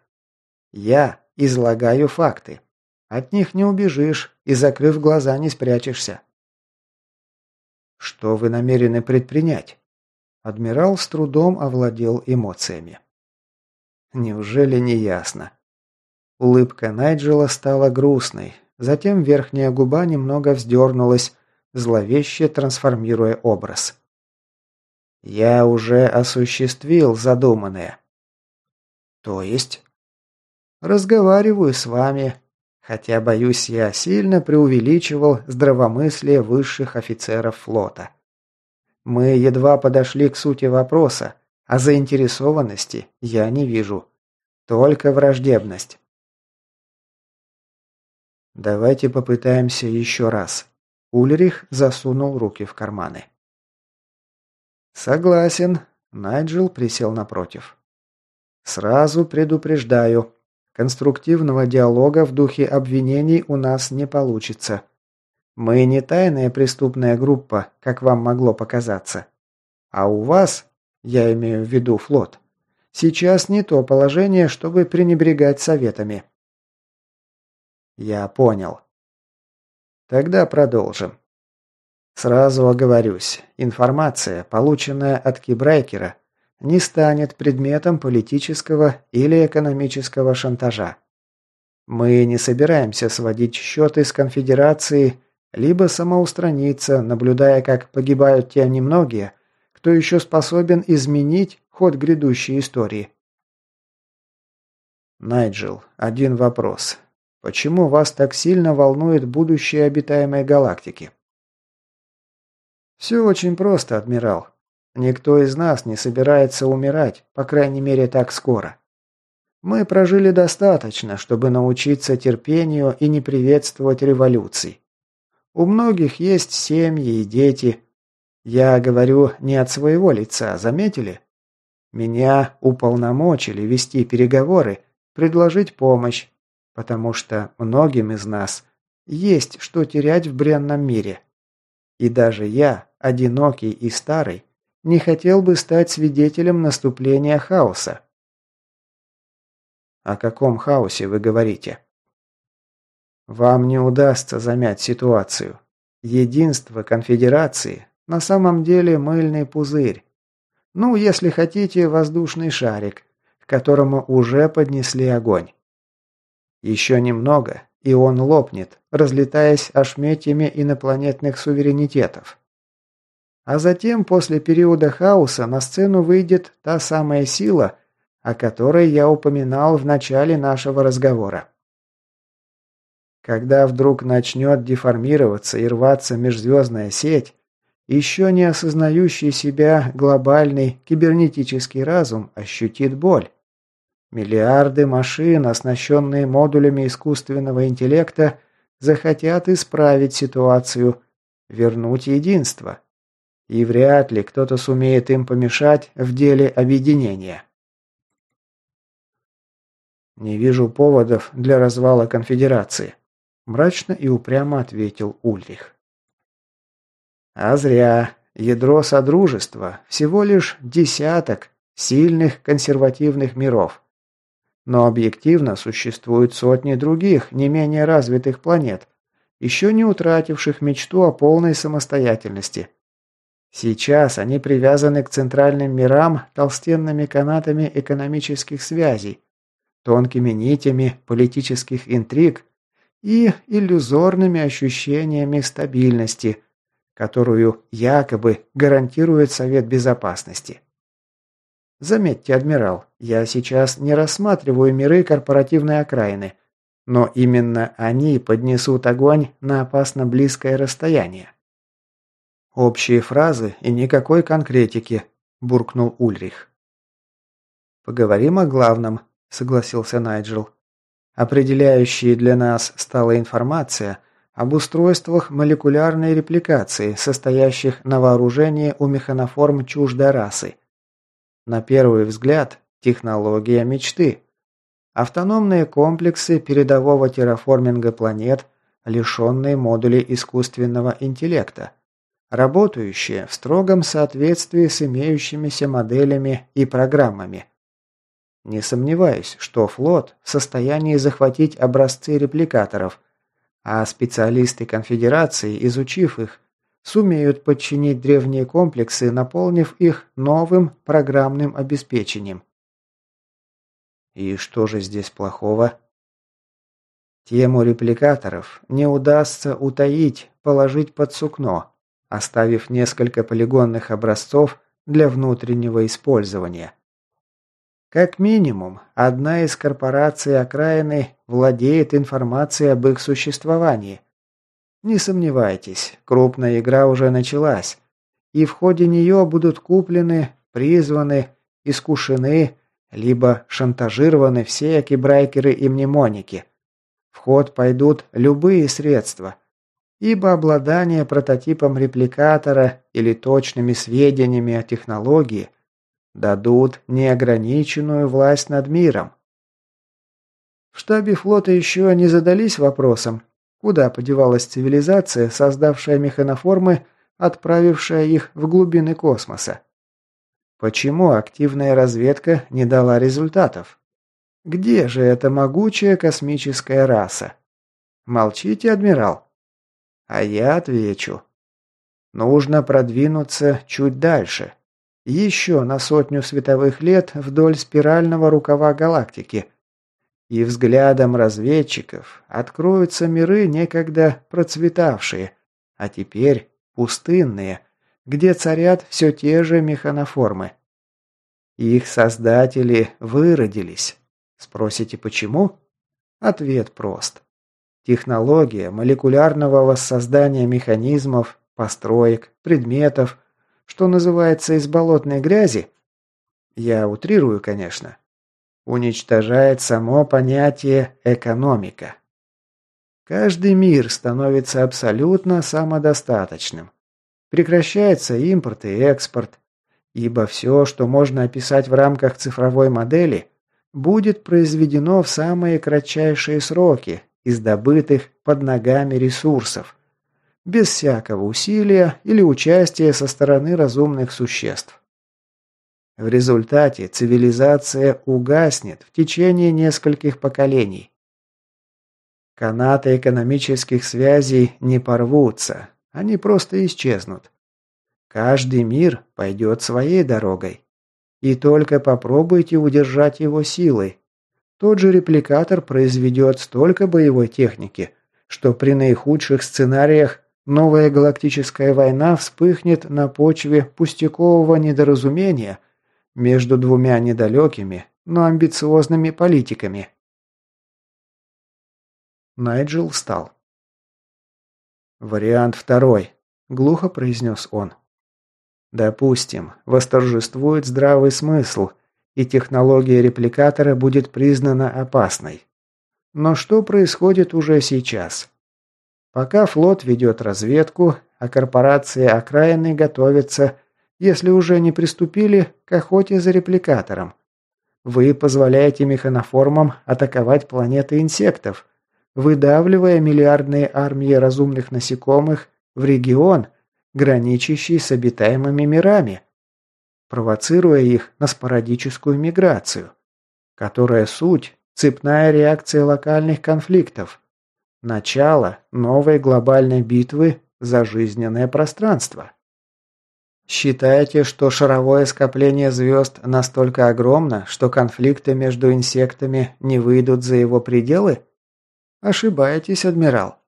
Я излагаю факты. От них не убежишь и, закрыв глаза, не спрячешься. Что вы намерены предпринять? Адмирал с трудом овладел эмоциями. Неужели не ясно? Улыбка Найджела стала грустной, затем верхняя губа немного вздернулась, зловеще трансформируя образ. «Я уже осуществил задуманное». «То есть?» «Разговариваю с вами. Хотя, боюсь, я сильно преувеличивал здравомыслие высших офицеров флота. Мы едва подошли к сути вопроса, а заинтересованности я не вижу. Только враждебность. Давайте попытаемся еще раз. Ульрих засунул руки в карманы. Согласен. Найджел присел напротив. Сразу предупреждаю. Конструктивного диалога в духе обвинений у нас не получится. Мы не тайная преступная группа, как вам могло показаться. А у вас, я имею в виду флот, сейчас не то положение, чтобы пренебрегать советами. Я понял. Тогда продолжим. Сразу оговорюсь, информация, полученная от Кибрайкера, не станет предметом политического или экономического шантажа. Мы не собираемся сводить счеты с конфедерацией, либо самоустраниться, наблюдая, как погибают те немногие, кто еще способен изменить ход грядущей истории. Найджел, один вопрос. Почему вас так сильно волнует будущее обитаемой галактики? Все очень просто, адмирал. Никто из нас не собирается умирать, по крайней мере так скоро. Мы прожили достаточно, чтобы научиться терпению и не приветствовать революций. У многих есть семьи и дети. Я говорю не от своего лица, заметили? Меня уполномочили вести переговоры, предложить помощь, потому что многим из нас есть что терять в бренном мире. И даже я, одинокий и старый, не хотел бы стать свидетелем наступления хаоса. О каком хаосе вы говорите? Вам не удастся замять ситуацию. Единство конфедерации на самом деле мыльный пузырь. Ну, если хотите, воздушный шарик, к которому уже поднесли огонь. Еще немного, и он лопнет, разлетаясь ошметьями инопланетных суверенитетов. А затем, после периода хаоса, на сцену выйдет та самая сила, о которой я упоминал в начале нашего разговора. Когда вдруг начнет деформироваться и рваться межзвездная сеть, еще не осознающий себя глобальный кибернетический разум ощутит боль. Миллиарды машин, оснащенные модулями искусственного интеллекта, захотят исправить ситуацию, вернуть единство. И вряд ли кто-то сумеет им помешать в деле объединения. «Не вижу поводов для развала конфедерации», – мрачно и упрямо ответил Ульрих. «А зря. Ядро Содружества – всего лишь десяток сильных консервативных миров. Но объективно существуют сотни других, не менее развитых планет, еще не утративших мечту о полной самостоятельности. Сейчас они привязаны к центральным мирам толстенными канатами экономических связей, тонкими нитями политических интриг и иллюзорными ощущениями стабильности, которую якобы гарантирует Совет Безопасности. Заметьте, адмирал, я сейчас не рассматриваю миры корпоративной окраины, но именно они поднесут огонь на опасно близкое расстояние. Общие фразы и никакой конкретики, буркнул Ульрих. Поговорим о главном, согласился Найджел. Определяющей для нас стала информация об устройствах молекулярной репликации, состоящих на вооружении у механоформ чуждой расы. На первый взгляд, технология мечты. Автономные комплексы передового терраформинга планет, лишенные модулей искусственного интеллекта, работающие в строгом соответствии с имеющимися моделями и программами. Не сомневаюсь, что флот в состоянии захватить образцы репликаторов, а специалисты конфедерации, изучив их, сумеют подчинить древние комплексы, наполнив их новым программным обеспечением. И что же здесь плохого? Тему репликаторов не удастся утаить, положить под сукно, оставив несколько полигонных образцов для внутреннего использования. Как минимум, одна из корпораций окраины владеет информацией об их существовании. Не сомневайтесь, крупная игра уже началась, и в ходе нее будут куплены, призваны, искушены, либо шантажированы все кибрайкеры и мнемоники. В ход пойдут любые средства, ибо обладание прототипом репликатора или точными сведениями о технологии дадут неограниченную власть над миром. В штабе флота еще не задались вопросом, куда подевалась цивилизация, создавшая механоформы, отправившая их в глубины космоса. Почему активная разведка не дала результатов? Где же эта могучая космическая раса? Молчите, адмирал. А я отвечу. Нужно продвинуться чуть дальше. Еще на сотню световых лет вдоль спирального рукава галактики. И взглядом разведчиков откроются миры, некогда процветавшие, а теперь пустынные, где царят все те же механоформы. Их создатели выродились. Спросите, почему? Ответ прост. Технология молекулярного воссоздания механизмов, построек, предметов, что называется из болотной грязи, я утрирую, конечно, уничтожает само понятие экономика. Каждый мир становится абсолютно самодостаточным. Прекращается импорт и экспорт, ибо все, что можно описать в рамках цифровой модели, будет произведено в самые кратчайшие сроки из добытых под ногами ресурсов, без всякого усилия или участия со стороны разумных существ. В результате цивилизация угаснет в течение нескольких поколений. Канаты экономических связей не порвутся, они просто исчезнут. Каждый мир пойдет своей дорогой. И только попробуйте удержать его силой, тот же репликатор произведет столько боевой техники, что при наихудших сценариях новая галактическая война вспыхнет на почве пустякового недоразумения между двумя недалекими, но амбициозными политиками. Найджел встал. «Вариант второй», – глухо произнес он. «Допустим, восторжествует здравый смысл, и технология репликатора будет признана опасной. Но что происходит уже сейчас? Пока флот ведет разведку, а корпорации окраины готовятся, если уже не приступили, к охоте за репликатором. Вы позволяете механоформам атаковать планеты инсектов, выдавливая миллиардные армии разумных насекомых в регион, граничащий с обитаемыми мирами провоцируя их на спорадическую миграцию, которая суть – цепная реакция локальных конфликтов, начало новой глобальной битвы за жизненное пространство. Считаете, что шаровое скопление звезд настолько огромно, что конфликты между инсектами не выйдут за его пределы? Ошибаетесь, адмирал.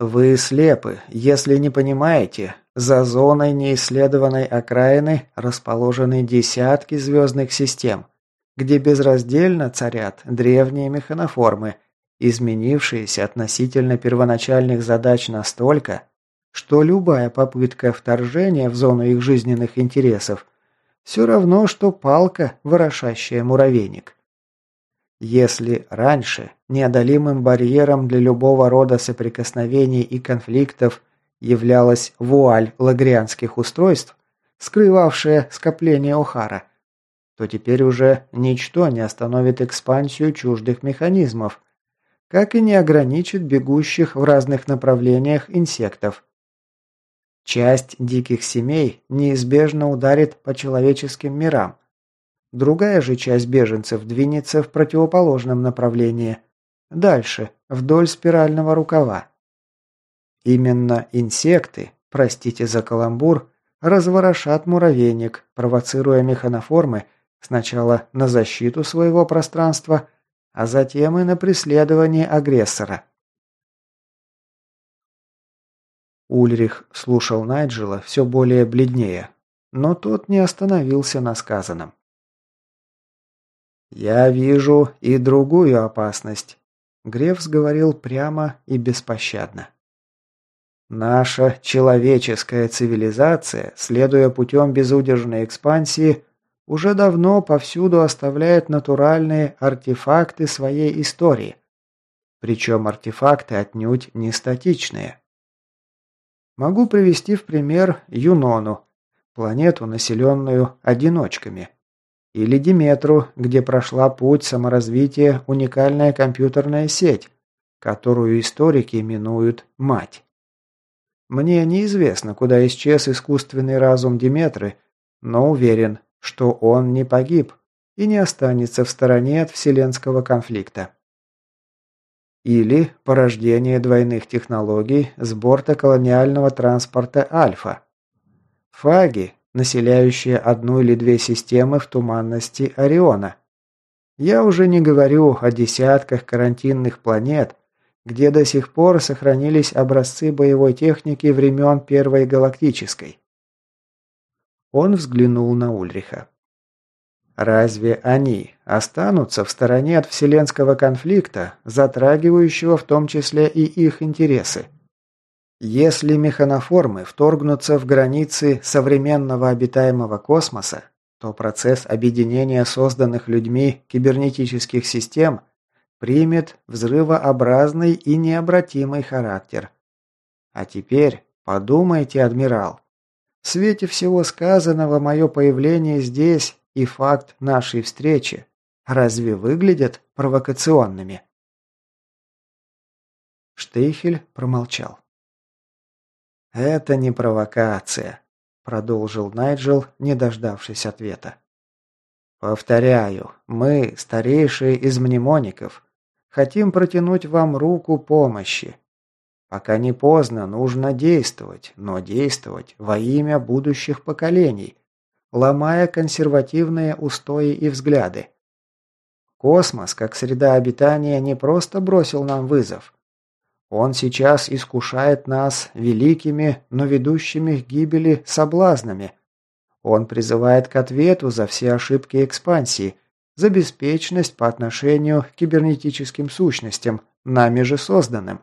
Вы слепы, если не понимаете, за зоной неисследованной окраины расположены десятки звездных систем, где безраздельно царят древние механоформы, изменившиеся относительно первоначальных задач настолько, что любая попытка вторжения в зону их жизненных интересов все равно, что палка, ворошащая муравейник. Если раньше неодолимым барьером для любого рода соприкосновений и конфликтов являлась вуаль лагрианских устройств, скрывавшая скопление Охара, то теперь уже ничто не остановит экспансию чуждых механизмов, как и не ограничит бегущих в разных направлениях инсектов. Часть диких семей неизбежно ударит по человеческим мирам, Другая же часть беженцев двинется в противоположном направлении. Дальше, вдоль спирального рукава. Именно инсекты, простите за каламбур, разворошат муравейник, провоцируя механоформы сначала на защиту своего пространства, а затем и на преследование агрессора. Ульрих слушал Найджела все более бледнее, но тот не остановился на сказанном. «Я вижу и другую опасность», — Грефс говорил прямо и беспощадно. «Наша человеческая цивилизация, следуя путем безудержной экспансии, уже давно повсюду оставляет натуральные артефакты своей истории. Причем артефакты отнюдь не статичные. Могу привести в пример Юнону, планету, населенную одиночками. Или Диметру, где прошла путь саморазвития уникальная компьютерная сеть, которую историки именуют «мать». Мне неизвестно, куда исчез искусственный разум Диметры, но уверен, что он не погиб и не останется в стороне от вселенского конфликта. Или порождение двойных технологий с борта колониального транспорта «Альфа». Фаги, населяющие одну или две системы в туманности Ориона. Я уже не говорю о десятках карантинных планет, где до сих пор сохранились образцы боевой техники времен Первой Галактической. Он взглянул на Ульриха. Разве они останутся в стороне от вселенского конфликта, затрагивающего в том числе и их интересы? Если механоформы вторгнутся в границы современного обитаемого космоса, то процесс объединения созданных людьми кибернетических систем примет взрывообразный и необратимый характер. А теперь подумайте, адмирал. В свете всего сказанного мое появление здесь и факт нашей встречи разве выглядят провокационными? Штейхель промолчал. «Это не провокация», – продолжил Найджел, не дождавшись ответа. «Повторяю, мы, старейшие из мнемоников, хотим протянуть вам руку помощи. Пока не поздно, нужно действовать, но действовать во имя будущих поколений, ломая консервативные устои и взгляды. Космос, как среда обитания, не просто бросил нам вызов – он сейчас искушает нас великими, но ведущими к гибели соблазнами. Он призывает к ответу за все ошибки экспансии, за беспечность по отношению к кибернетическим сущностям, нами же созданным.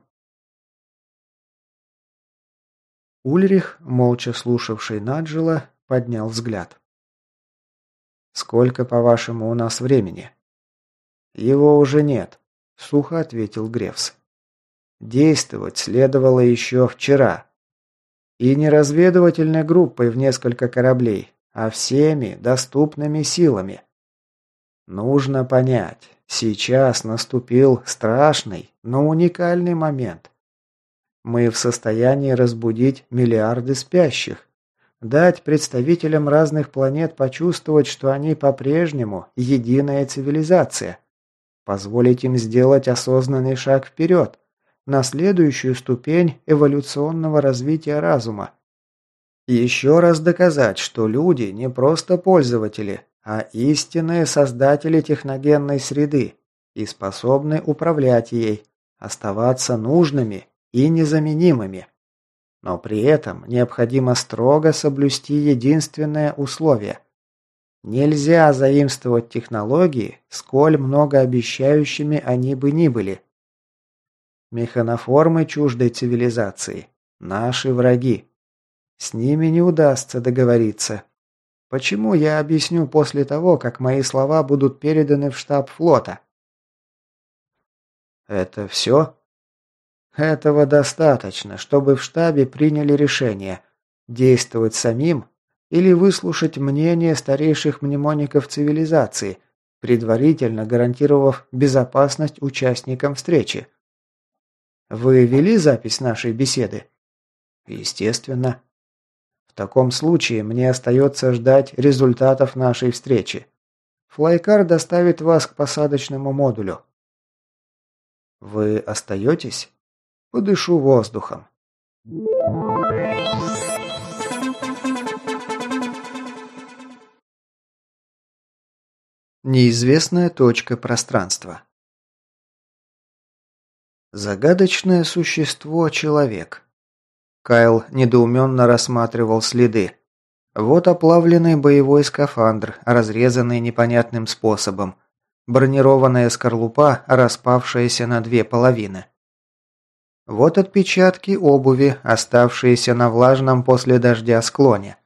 Ульрих, молча слушавший Наджела, поднял взгляд. «Сколько, по-вашему, у нас времени?» «Его уже нет», — сухо ответил Грефс. Действовать следовало еще вчера. И не разведывательной группой в несколько кораблей, а всеми доступными силами. Нужно понять, сейчас наступил страшный, но уникальный момент. Мы в состоянии разбудить миллиарды спящих, дать представителям разных планет почувствовать, что они по-прежнему единая цивилизация, позволить им сделать осознанный шаг вперед – на следующую ступень эволюционного развития разума. еще раз доказать, что люди не просто пользователи, а истинные создатели техногенной среды и способны управлять ей, оставаться нужными и незаменимыми. Но при этом необходимо строго соблюсти единственное условие. Нельзя заимствовать технологии, сколь многообещающими они бы ни были – Механоформы чуждой цивилизации. Наши враги. С ними не удастся договориться. Почему, я объясню после того, как мои слова будут переданы в штаб флота. Это все? Этого достаточно, чтобы в штабе приняли решение действовать самим или выслушать мнение старейших мнемоников цивилизации, предварительно гарантировав безопасность участникам встречи. Вы вели запись нашей беседы? Естественно. В таком случае мне остается ждать результатов нашей встречи. Флайкар доставит вас к посадочному модулю. Вы остаетесь? Подышу воздухом. Неизвестная точка пространства. Загадочное существо – человек. Кайл недоуменно рассматривал следы. Вот оплавленный боевой скафандр, разрезанный непонятным способом. Бронированная скорлупа, распавшаяся на две половины. Вот отпечатки обуви, оставшиеся на влажном после дождя склоне.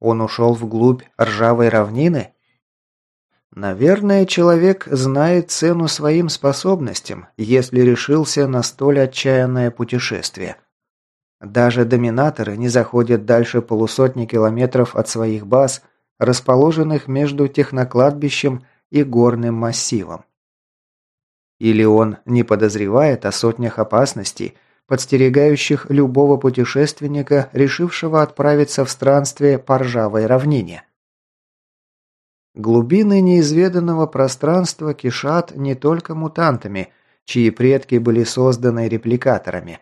Он ушел вглубь ржавой равнины? Наверное, человек знает цену своим способностям, если решился на столь отчаянное путешествие. Даже доминаторы не заходят дальше полусотни километров от своих баз, расположенных между технокладбищем и горным массивом. Или он не подозревает о сотнях опасностей, подстерегающих любого путешественника, решившего отправиться в странствие по ржавой равнине. Глубины неизведанного пространства кишат не только мутантами, чьи предки были созданы репликаторами.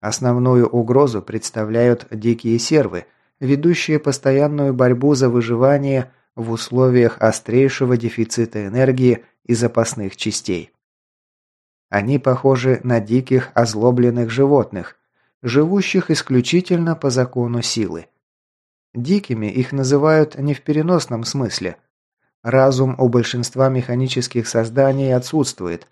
Основную угрозу представляют дикие сервы, ведущие постоянную борьбу за выживание в условиях острейшего дефицита энергии и запасных частей. Они похожи на диких озлобленных животных, живущих исключительно по закону силы. Дикими их называют не в переносном смысле. Разум у большинства механических созданий отсутствует.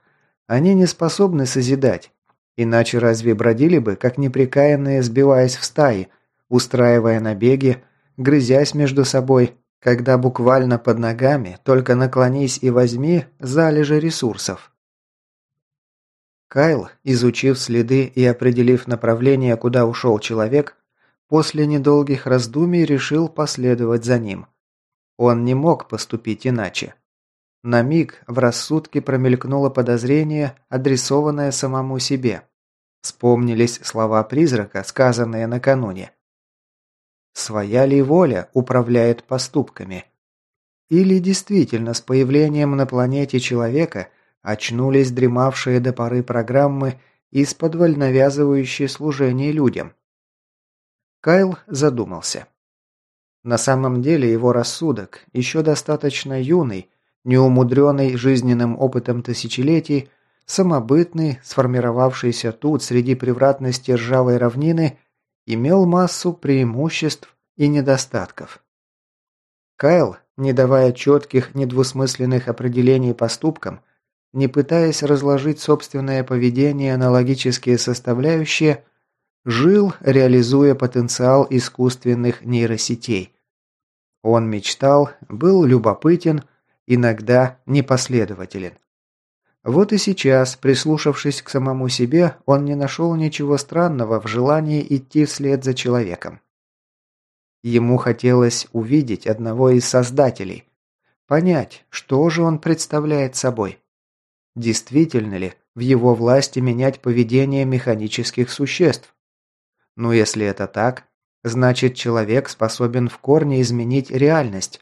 Они не способны созидать. Иначе разве бродили бы, как неприкаянные, сбиваясь в стаи, устраивая набеги, грызясь между собой, когда буквально под ногами, только наклонись и возьми залежи ресурсов. Кайл, изучив следы и определив направление, куда ушел человек, после недолгих раздумий решил последовать за ним. Он не мог поступить иначе. На миг в рассудке промелькнуло подозрение, адресованное самому себе. Вспомнились слова призрака, сказанные накануне. Своя ли воля управляет поступками? Или действительно с появлением на планете человека Очнулись дремавшие до поры программы, из-под навязывающие служение людям. Кайл задумался. На самом деле его рассудок, еще достаточно юный, неумудренный жизненным опытом тысячелетий, самобытный, сформировавшийся тут среди превратности ржавой равнины, имел массу преимуществ и недостатков. Кайл, не давая четких, недвусмысленных определений поступкам, не пытаясь разложить собственное поведение на логические составляющие, жил, реализуя потенциал искусственных нейросетей. Он мечтал, был любопытен, иногда непоследователен. Вот и сейчас, прислушавшись к самому себе, он не нашел ничего странного в желании идти вслед за человеком. Ему хотелось увидеть одного из создателей, понять, что же он представляет собой. Действительно ли в его власти менять поведение механических существ? Ну, если это так, значит человек способен в корне изменить реальность,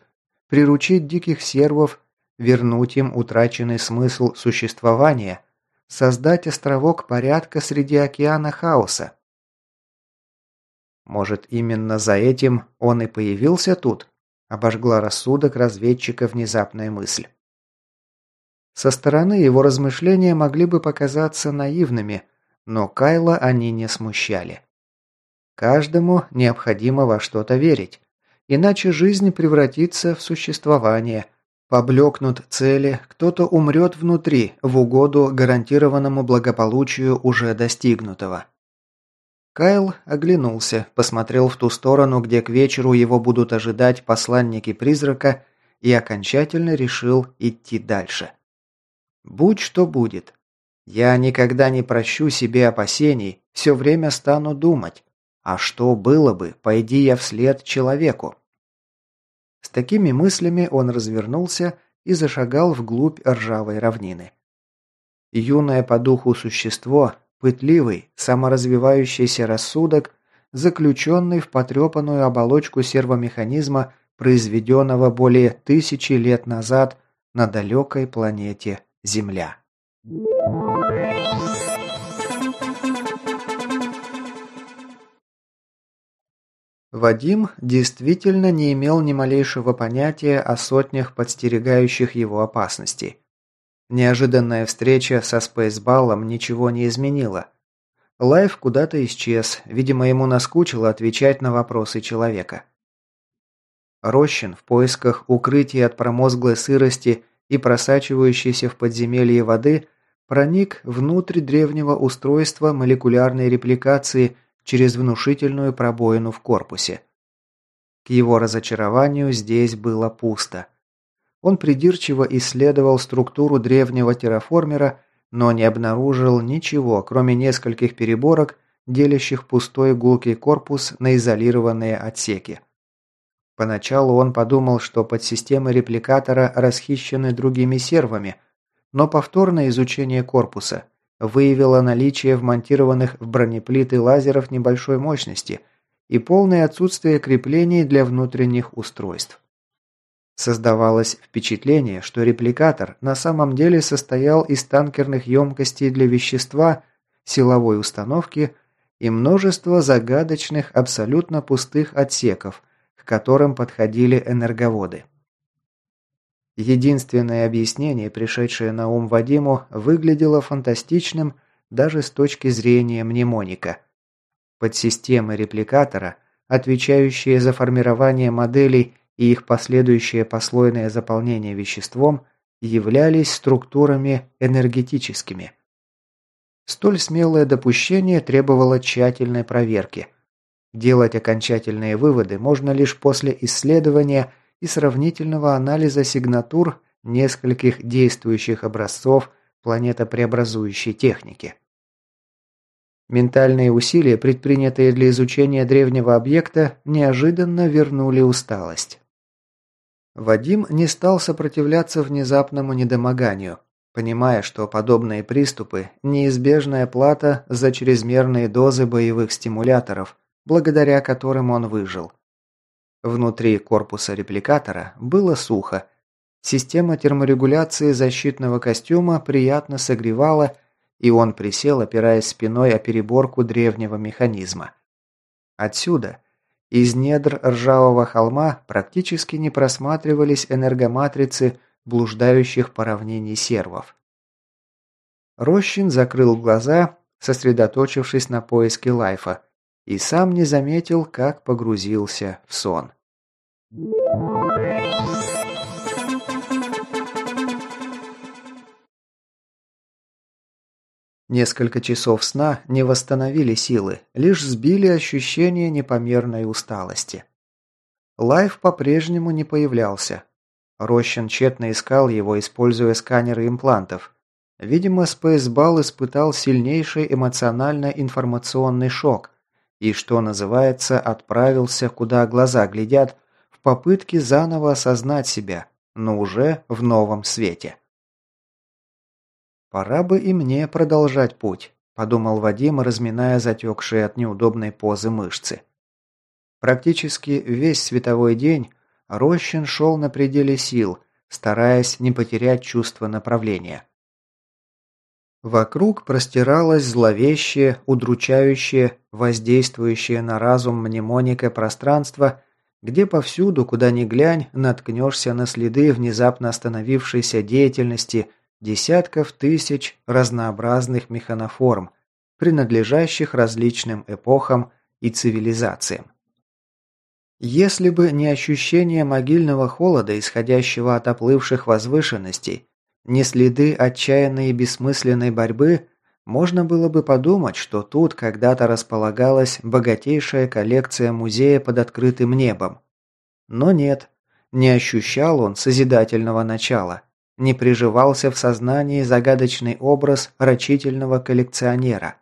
приручить диких сервов, вернуть им утраченный смысл существования, создать островок порядка среди океана хаоса. Может, именно за этим он и появился тут? Обожгла рассудок разведчика внезапная мысль. Со стороны его размышления могли бы показаться наивными, но Кайла они не смущали. Каждому необходимо во что-то верить, иначе жизнь превратится в существование, поблекнут цели, кто-то умрет внутри в угоду гарантированному благополучию уже достигнутого. Кайл оглянулся, посмотрел в ту сторону, где к вечеру его будут ожидать посланники призрака и окончательно решил идти дальше. Будь что будет. Я никогда не прощу себе опасений, все время стану думать. А что было бы, пойди я вслед человеку? С такими мыслями он развернулся и зашагал вглубь ржавой равнины. Юное по духу существо, пытливый, саморазвивающийся рассудок, заключенный в потрепанную оболочку сервомеханизма, произведенного более тысячи лет назад на далекой планете Земля. Вадим действительно не имел ни малейшего понятия о сотнях подстерегающих его опасностей. Неожиданная встреча со Спейсбаллом ничего не изменила. Лайф куда-то исчез, видимо, ему наскучило отвечать на вопросы человека. Рощин в поисках укрытия от промозглой сырости и просачивающейся в подземелье воды проник внутрь древнего устройства молекулярной репликации через внушительную пробоину в корпусе. К его разочарованию здесь было пусто. Он придирчиво исследовал структуру древнего терраформера, но не обнаружил ничего, кроме нескольких переборок, делящих пустой гулкий корпус на изолированные отсеки. Поначалу он подумал, что подсистемы репликатора расхищены другими сервами, но повторное изучение корпуса выявило наличие вмонтированных в бронеплиты лазеров небольшой мощности и полное отсутствие креплений для внутренних устройств. Создавалось впечатление, что репликатор на самом деле состоял из танкерных емкостей для вещества, силовой установки и множества загадочных абсолютно пустых отсеков – к которым подходили энерговоды. Единственное объяснение, пришедшее на ум Вадиму, выглядело фантастичным даже с точки зрения мнемоника. Подсистемы репликатора, отвечающие за формирование моделей и их последующее послойное заполнение веществом, являлись структурами энергетическими. Столь смелое допущение требовало тщательной проверки – Делать окончательные выводы можно лишь после исследования и сравнительного анализа сигнатур нескольких действующих образцов планетопреобразующей техники. Ментальные усилия, предпринятые для изучения древнего объекта, неожиданно вернули усталость. Вадим не стал сопротивляться внезапному недомоганию, понимая, что подобные приступы – неизбежная плата за чрезмерные дозы боевых стимуляторов, благодаря которым он выжил. Внутри корпуса репликатора было сухо. Система терморегуляции защитного костюма приятно согревала, и он присел, опираясь спиной о переборку древнего механизма. Отсюда, из недр ржавого холма, практически не просматривались энергоматрицы блуждающих по равнине сервов. Рощин закрыл глаза, сосредоточившись на поиске лайфа, и сам не заметил, как погрузился в сон. Несколько часов сна не восстановили силы, лишь сбили ощущение непомерной усталости. Лайф по-прежнему не появлялся. Рощин тщетно искал его, используя сканеры имплантов. Видимо, Спейсбал испытал сильнейший эмоционально-информационный шок, и, что называется, отправился, куда глаза глядят, в попытке заново осознать себя, но уже в новом свете. «Пора бы и мне продолжать путь», – подумал Вадим, разминая затекшие от неудобной позы мышцы. Практически весь световой день Рощин шел на пределе сил, стараясь не потерять чувство направления. Вокруг простиралось зловещее, удручающее, воздействующее на разум мнемоника пространство, где повсюду, куда ни глянь, наткнешься на следы внезапно остановившейся деятельности десятков тысяч разнообразных механоформ, принадлежащих различным эпохам и цивилизациям. Если бы не ощущение могильного холода, исходящего от оплывших возвышенностей, не следы отчаянной и бессмысленной борьбы, можно было бы подумать, что тут когда-то располагалась богатейшая коллекция музея под открытым небом. Но нет, не ощущал он созидательного начала, не приживался в сознании загадочный образ рачительного коллекционера.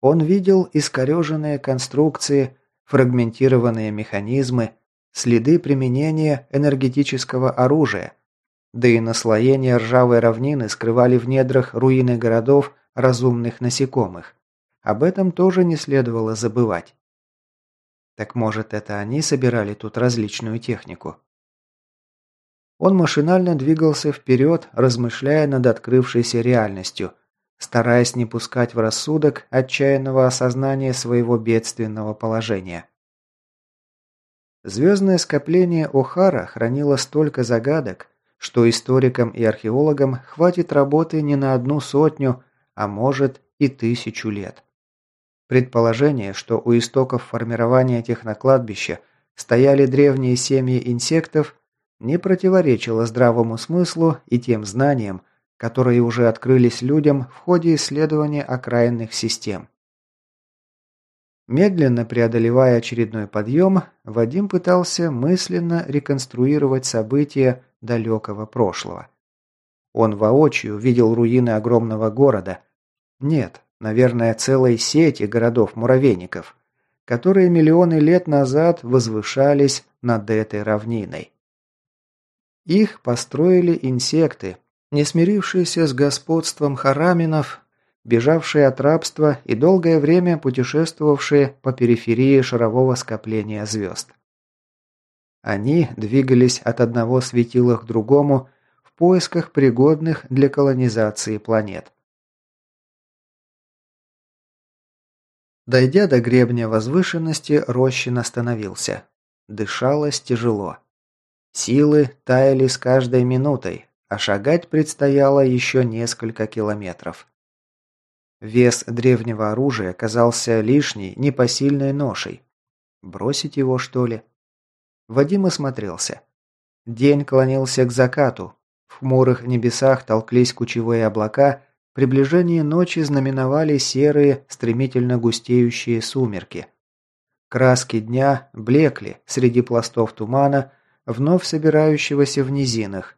Он видел искореженные конструкции, фрагментированные механизмы, следы применения энергетического оружия – да и наслоения ржавой равнины скрывали в недрах руины городов разумных насекомых. Об этом тоже не следовало забывать. Так может, это они собирали тут различную технику? Он машинально двигался вперед, размышляя над открывшейся реальностью, стараясь не пускать в рассудок отчаянного осознания своего бедственного положения. Звездное скопление Охара хранило столько загадок, что историкам и археологам хватит работы не на одну сотню, а может и тысячу лет. Предположение, что у истоков формирования технокладбища стояли древние семьи инсектов, не противоречило здравому смыслу и тем знаниям, которые уже открылись людям в ходе исследования окраинных систем. Медленно преодолевая очередной подъем, Вадим пытался мысленно реконструировать события далекого прошлого. Он воочию видел руины огромного города. Нет, наверное, целой сети городов-муравейников, которые миллионы лет назад возвышались над этой равниной. Их построили инсекты, не смирившиеся с господством хараминов, бежавшие от рабства и долгое время путешествовавшие по периферии шарового скопления звезд. Они двигались от одного светила к другому в поисках пригодных для колонизации планет. Дойдя до гребня возвышенности, Рощин остановился. Дышалось тяжело. Силы таяли с каждой минутой, а шагать предстояло еще несколько километров. Вес древнего оружия казался лишней, непосильной ношей. Бросить его, что ли? Вадим осмотрелся. День клонился к закату. В хмурых небесах толклись кучевые облака, приближение ночи знаменовали серые, стремительно густеющие сумерки. Краски дня блекли среди пластов тумана, вновь собирающегося в низинах,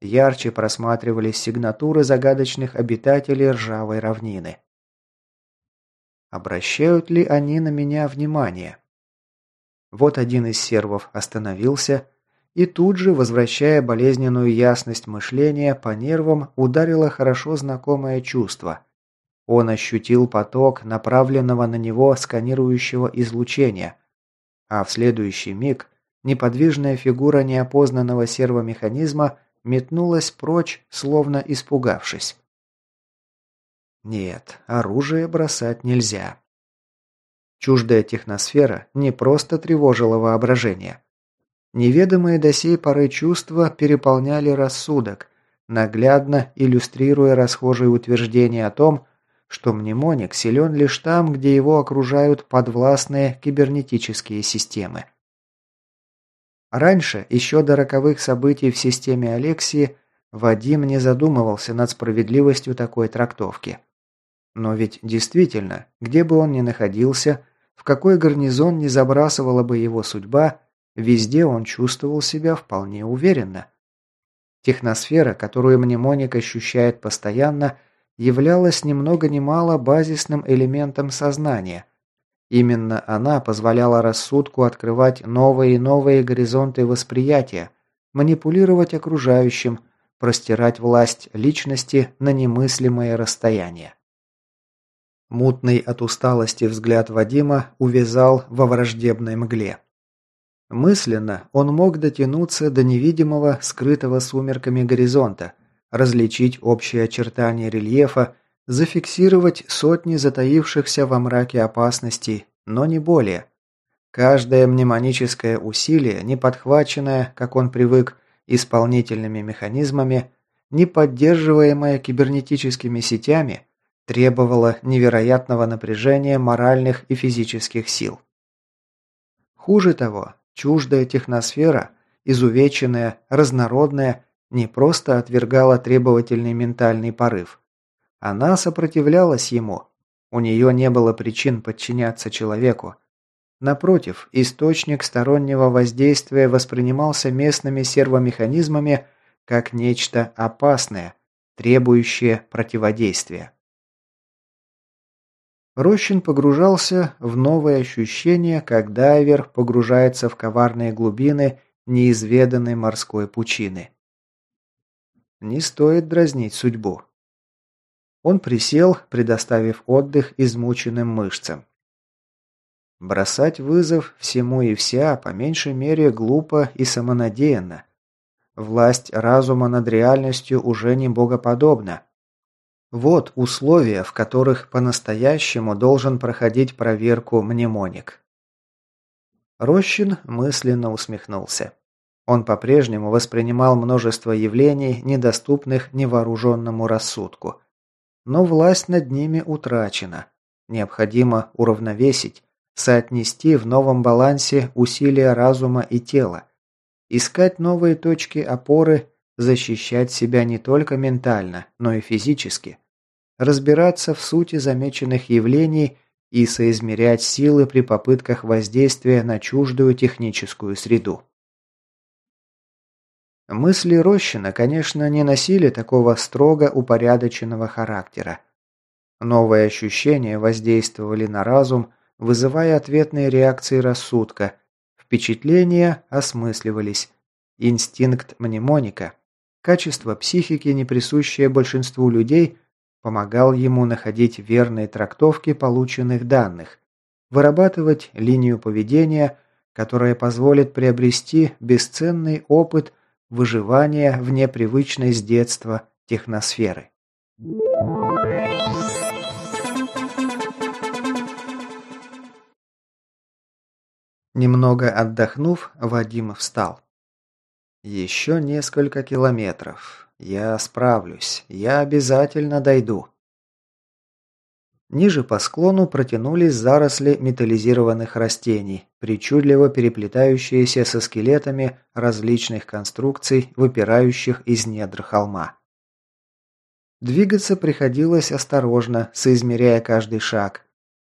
Ярче просматривались сигнатуры загадочных обитателей ржавой равнины. Обращают ли они на меня внимание? Вот один из сервов остановился и тут же, возвращая болезненную ясность мышления, по нервам ударило хорошо знакомое чувство. Он ощутил поток направленного на него сканирующего излучения, а в следующий миг неподвижная фигура неопознанного сервомеханизма – метнулась прочь, словно испугавшись. Нет, оружие бросать нельзя. Чуждая техносфера не просто тревожила воображение. Неведомые до сей поры чувства переполняли рассудок, наглядно иллюстрируя расхожие утверждения о том, что мнемоник силен лишь там, где его окружают подвластные кибернетические системы. Раньше, еще до роковых событий в системе Алексии, Вадим не задумывался над справедливостью такой трактовки. Но ведь действительно, где бы он ни находился, в какой гарнизон не забрасывала бы его судьба, везде он чувствовал себя вполне уверенно. Техносфера, которую мнемоник ощущает постоянно, являлась ни много ни мало базисным элементом сознания, Именно она позволяла рассудку открывать новые и новые горизонты восприятия, манипулировать окружающим, простирать власть личности на немыслимое расстояние. Мутный от усталости взгляд Вадима увязал во враждебной мгле. Мысленно он мог дотянуться до невидимого, скрытого сумерками горизонта, различить общие очертания рельефа зафиксировать сотни затаившихся во мраке опасностей, но не более. Каждое мнемоническое усилие, не подхваченное, как он привык, исполнительными механизмами, не поддерживаемое кибернетическими сетями, требовало невероятного напряжения моральных и физических сил. Хуже того, чуждая техносфера, изувеченная, разнородная, не просто отвергала требовательный ментальный порыв, она сопротивлялась ему. У нее не было причин подчиняться человеку. Напротив, источник стороннего воздействия воспринимался местными сервомеханизмами как нечто опасное, требующее противодействия. Рощин погружался в новые ощущения, как дайвер погружается в коварные глубины неизведанной морской пучины. Не стоит дразнить судьбу. Он присел, предоставив отдых измученным мышцам. Бросать вызов всему и вся, по меньшей мере, глупо и самонадеянно. Власть разума над реальностью уже не богоподобна. Вот условия, в которых по-настоящему должен проходить проверку мнемоник. Рощин мысленно усмехнулся. Он по-прежнему воспринимал множество явлений, недоступных невооруженному рассудку но власть над ними утрачена. Необходимо уравновесить, соотнести в новом балансе усилия разума и тела. искать новые точки опоры, защищать себя не только ментально, но и физически, разбираться в сути замеченных явлений и соизмерять силы при попытках воздействия на чуждую техническую среду. Мысли Рощина, конечно, не носили такого строго упорядоченного характера. Новые ощущения воздействовали на разум, вызывая ответные реакции рассудка, впечатления осмысливались, инстинкт мнемоника, качество психики, не присущее большинству людей, помогал ему находить верные трактовки полученных данных, вырабатывать линию поведения, которая позволит приобрести бесценный опыт выживания в непривычной с детства техносферы. Немного отдохнув, Вадим встал. «Еще несколько километров. Я справлюсь. Я обязательно дойду». Ниже по склону протянулись заросли металлизированных растений, причудливо переплетающиеся со скелетами различных конструкций, выпирающих из недр холма. Двигаться приходилось осторожно, соизмеряя каждый шаг.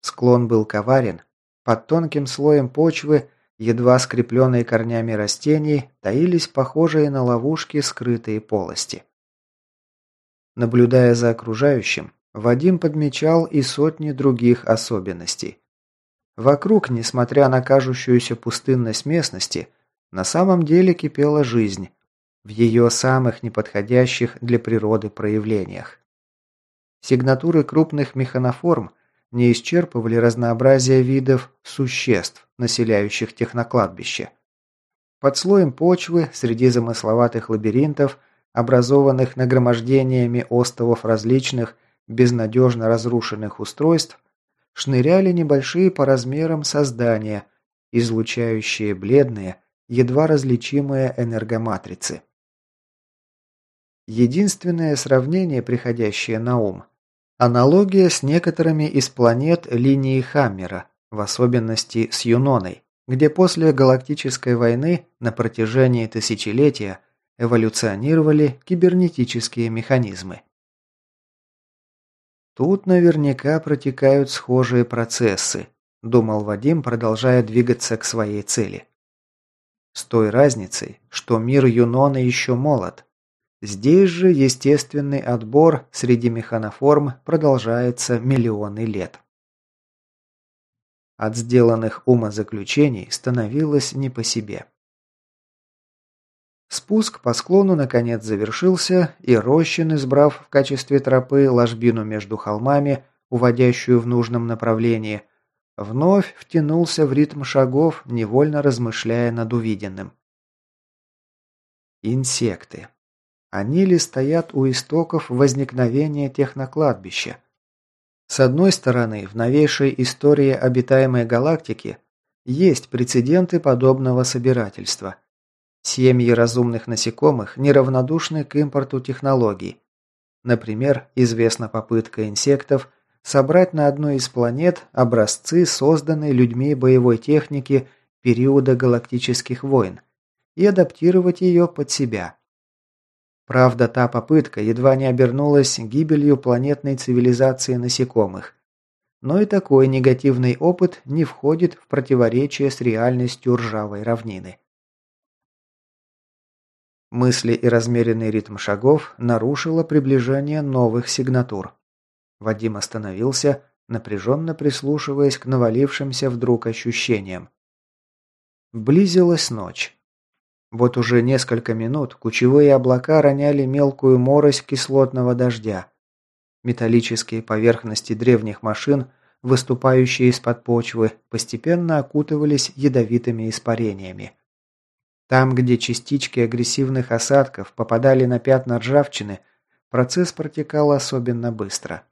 Склон был коварен. Под тонким слоем почвы, едва скрепленные корнями растений, таились похожие на ловушки скрытые полости. Наблюдая за окружающим, Вадим подмечал и сотни других особенностей. Вокруг, несмотря на кажущуюся пустынность местности, на самом деле кипела жизнь в ее самых неподходящих для природы проявлениях. Сигнатуры крупных механоформ не исчерпывали разнообразие видов существ, населяющих технокладбище. Под слоем почвы, среди замысловатых лабиринтов, образованных нагромождениями остовов различных безнадежно разрушенных устройств шныряли небольшие по размерам создания, излучающие бледные, едва различимые энергоматрицы. Единственное сравнение, приходящее на ум – аналогия с некоторыми из планет линии Хаммера, в особенности с Юноной, где после Галактической войны на протяжении тысячелетия эволюционировали кибернетические механизмы. Тут наверняка протекают схожие процессы, думал Вадим, продолжая двигаться к своей цели. С той разницей, что мир Юнона еще молод. Здесь же естественный отбор среди механоформ продолжается миллионы лет. От сделанных умозаключений становилось не по себе. Спуск по склону наконец завершился, и Рощин, избрав в качестве тропы ложбину между холмами, уводящую в нужном направлении, вновь втянулся в ритм шагов, невольно размышляя над увиденным. Инсекты. Они ли стоят у истоков возникновения технокладбища? С одной стороны, в новейшей истории обитаемой галактики есть прецеденты подобного собирательства. Семьи разумных насекомых неравнодушны к импорту технологий. Например, известна попытка инсектов собрать на одной из планет образцы созданной людьми боевой техники периода галактических войн и адаптировать ее под себя. Правда, та попытка едва не обернулась гибелью планетной цивилизации насекомых. Но и такой негативный опыт не входит в противоречие с реальностью ржавой равнины. Мысли и размеренный ритм шагов нарушило приближение новых сигнатур. Вадим остановился, напряженно прислушиваясь к навалившимся вдруг ощущениям. Близилась ночь. Вот уже несколько минут кучевые облака роняли мелкую морось кислотного дождя. Металлические поверхности древних машин, выступающие из-под почвы, постепенно окутывались ядовитыми испарениями. Там, где частички агрессивных осадков попадали на пятна ржавчины, процесс протекал особенно быстро.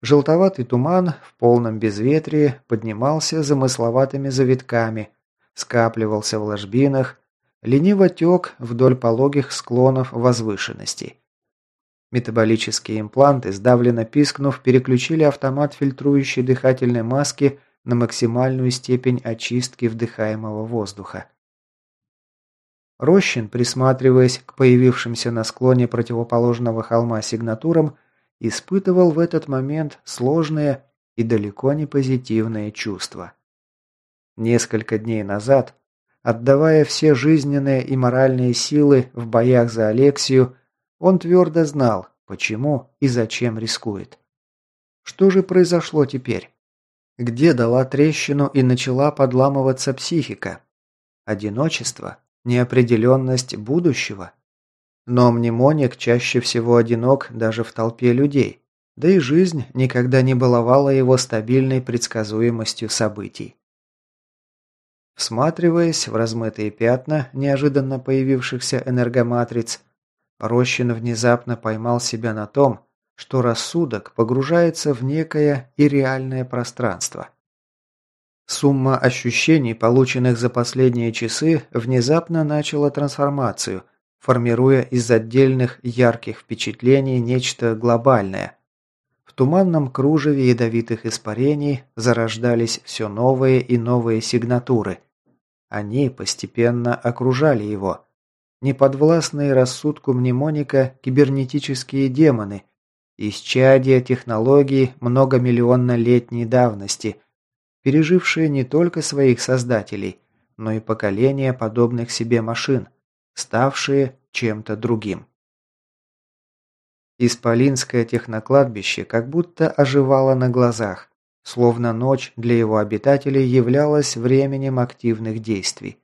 Желтоватый туман в полном безветрии поднимался замысловатыми завитками, скапливался в ложбинах, лениво тек вдоль пологих склонов возвышенностей. Метаболические импланты, сдавленно пискнув, переключили автомат фильтрующей дыхательной маски на максимальную степень очистки вдыхаемого воздуха. Рощин, присматриваясь к появившимся на склоне противоположного холма сигнатурам, испытывал в этот момент сложные и далеко не позитивные чувства. Несколько дней назад, отдавая все жизненные и моральные силы в боях за Алексию, он твердо знал, почему и зачем рискует. Что же произошло теперь? Где дала трещину и начала подламываться психика? Одиночество? Неопределенность будущего? Но мнемоник чаще всего одинок даже в толпе людей, да и жизнь никогда не баловала его стабильной предсказуемостью событий. Всматриваясь в размытые пятна неожиданно появившихся энергоматриц, Рощин внезапно поймал себя на том, что рассудок погружается в некое ирреальное пространство. Сумма ощущений, полученных за последние часы, внезапно начала трансформацию, формируя из отдельных ярких впечатлений нечто глобальное. В туманном кружеве ядовитых испарений зарождались все новые и новые сигнатуры. Они постепенно окружали его. Неподвластные рассудку мнемоника кибернетические демоны, исчадия технологий многомиллионнолетней давности, пережившие не только своих создателей, но и поколения подобных себе машин, ставшие чем-то другим. Исполинское технокладбище как будто оживало на глазах, словно ночь для его обитателей являлась временем активных действий.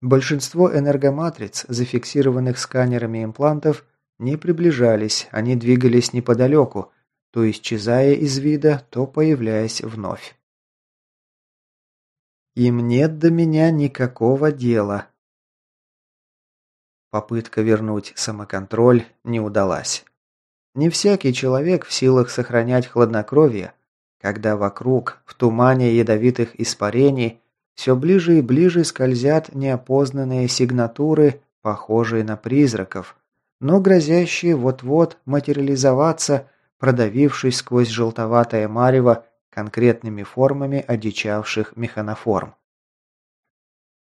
Большинство энергоматриц, зафиксированных сканерами имплантов, не приближались, они двигались неподалеку, то исчезая из вида, то появляясь вновь. «Им нет до меня никакого дела». Попытка вернуть самоконтроль не удалась. Не всякий человек в силах сохранять хладнокровие, когда вокруг, в тумане ядовитых испарений, все ближе и ближе скользят неопознанные сигнатуры, похожие на призраков, но грозящие вот-вот материализоваться, продавившись сквозь желтоватое марево конкретными формами одичавших механоформ.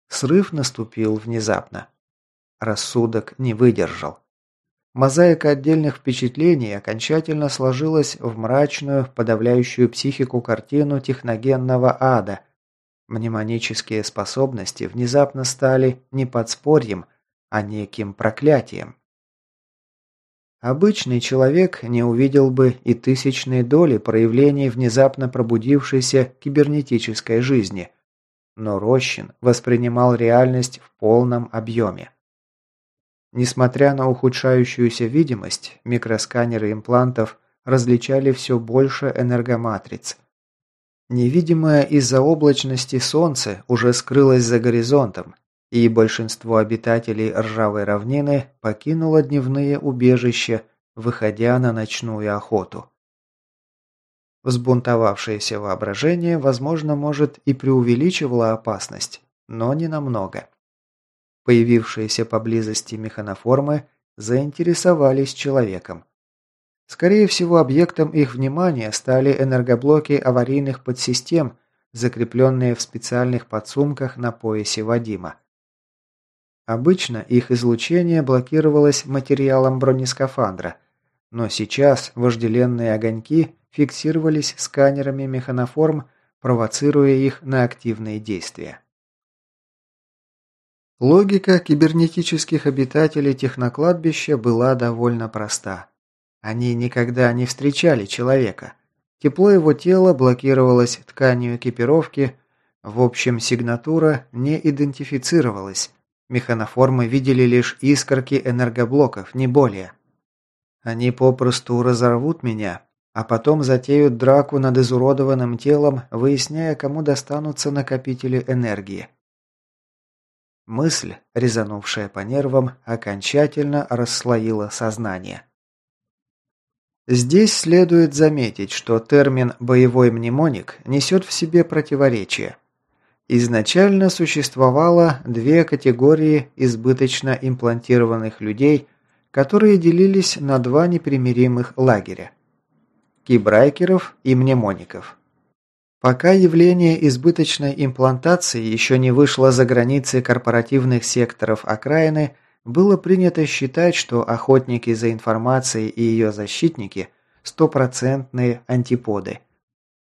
Срыв наступил внезапно. Рассудок не выдержал. Мозаика отдельных впечатлений окончательно сложилась в мрачную, подавляющую психику картину техногенного ада. Мнемонические способности внезапно стали не подспорьем, а неким проклятием. Обычный человек не увидел бы и тысячной доли проявлений внезапно пробудившейся кибернетической жизни. Но Рощин воспринимал реальность в полном объеме. Несмотря на ухудшающуюся видимость, микросканеры имплантов различали все больше энергоматриц. Невидимое из-за облачности солнце уже скрылось за горизонтом, и большинство обитателей ржавой равнины покинуло дневные убежища, выходя на ночную охоту. Взбунтовавшееся воображение, возможно, может и преувеличивало опасность, но не намного. Появившиеся поблизости механоформы заинтересовались человеком. Скорее всего, объектом их внимания стали энергоблоки аварийных подсистем, закрепленные в специальных подсумках на поясе Вадима. Обычно их излучение блокировалось материалом бронескафандра, но сейчас вожделенные огоньки фиксировались сканерами механоформ, провоцируя их на активные действия. Логика кибернетических обитателей технокладбища была довольно проста. Они никогда не встречали человека. Тепло его тела блокировалось тканью экипировки, в общем, сигнатура не идентифицировалась, Механоформы видели лишь искорки энергоблоков, не более. Они попросту разорвут меня, а потом затеют драку над изуродованным телом, выясняя, кому достанутся накопители энергии. Мысль, резанувшая по нервам, окончательно расслоила сознание. Здесь следует заметить, что термин «боевой мнемоник» несет в себе противоречие. Изначально существовало две категории избыточно имплантированных людей, которые делились на два непримиримых лагеря – кибрайкеров и мнемоников. Пока явление избыточной имплантации еще не вышло за границы корпоративных секторов окраины, было принято считать, что охотники за информацией и ее защитники – стопроцентные антиподы.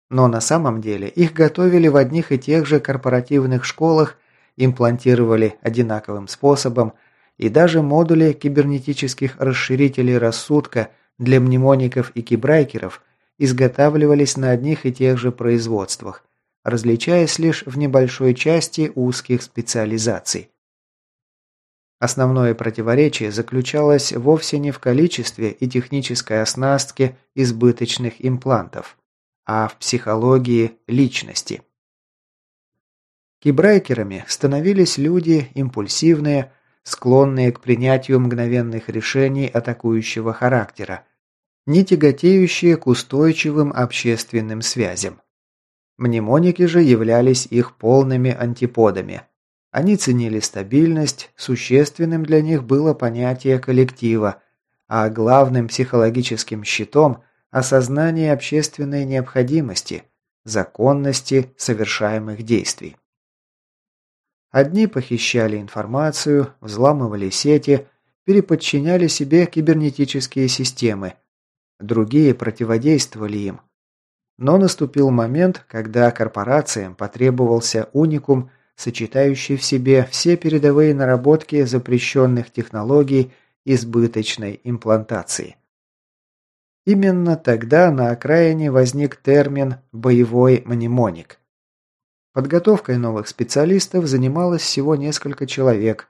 Но на самом деле их готовили в одних и тех же корпоративных школах, имплантировали одинаковым способом, и даже модули кибернетических расширителей рассудка для мнемоников и кибрайкеров изготавливались на одних и тех же производствах, различаясь лишь в небольшой части узких специализаций. Основное противоречие заключалось вовсе не в количестве и технической оснастке избыточных имплантов, а в психологии личности. Кибрайкерами становились люди импульсивные, склонные к принятию мгновенных решений атакующего характера, не тяготеющие к устойчивым общественным связям. Мнемоники же являлись их полными антиподами – они ценили стабильность, существенным для них было понятие коллектива, а главным психологическим щитом – осознание общественной необходимости, законности совершаемых действий. Одни похищали информацию, взламывали сети, переподчиняли себе кибернетические системы, другие противодействовали им. Но наступил момент, когда корпорациям потребовался уникум – сочетающий в себе все передовые наработки запрещенных технологий избыточной имплантации. Именно тогда на окраине возник термин «боевой мнемоник». Подготовкой новых специалистов занималось всего несколько человек,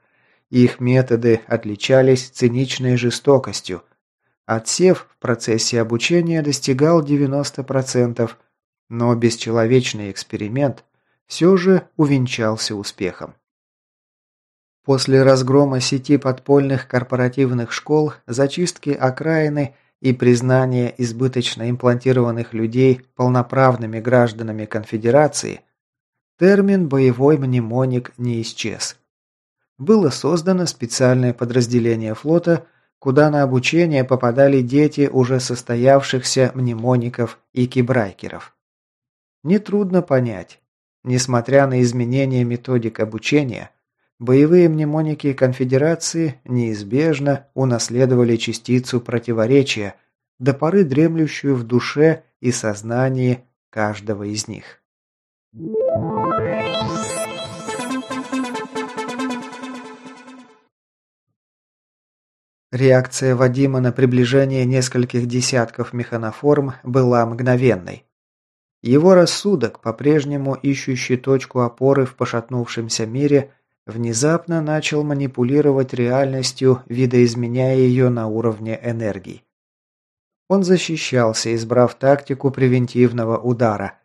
и их методы отличались циничной жестокостью. Отсев в процессе обучения достигал 90%, но бесчеловечный эксперимент все же увенчался успехом. После разгрома сети подпольных корпоративных школ, зачистки окраины и признания избыточно имплантированных людей полноправными гражданами конфедерации, термин «боевой мнемоник» не исчез. Было создано специальное подразделение флота, куда на обучение попадали дети уже состоявшихся мнемоников и кибрайкеров. Нетрудно понять, Несмотря на изменения методик обучения, боевые мнемоники конфедерации неизбежно унаследовали частицу противоречия, до поры дремлющую в душе и сознании каждого из них. Реакция Вадима на приближение нескольких десятков механоформ была мгновенной. Его рассудок, по-прежнему ищущий точку опоры в пошатнувшемся мире, внезапно начал манипулировать реальностью, видоизменяя ее на уровне энергии. Он защищался, избрав тактику превентивного удара.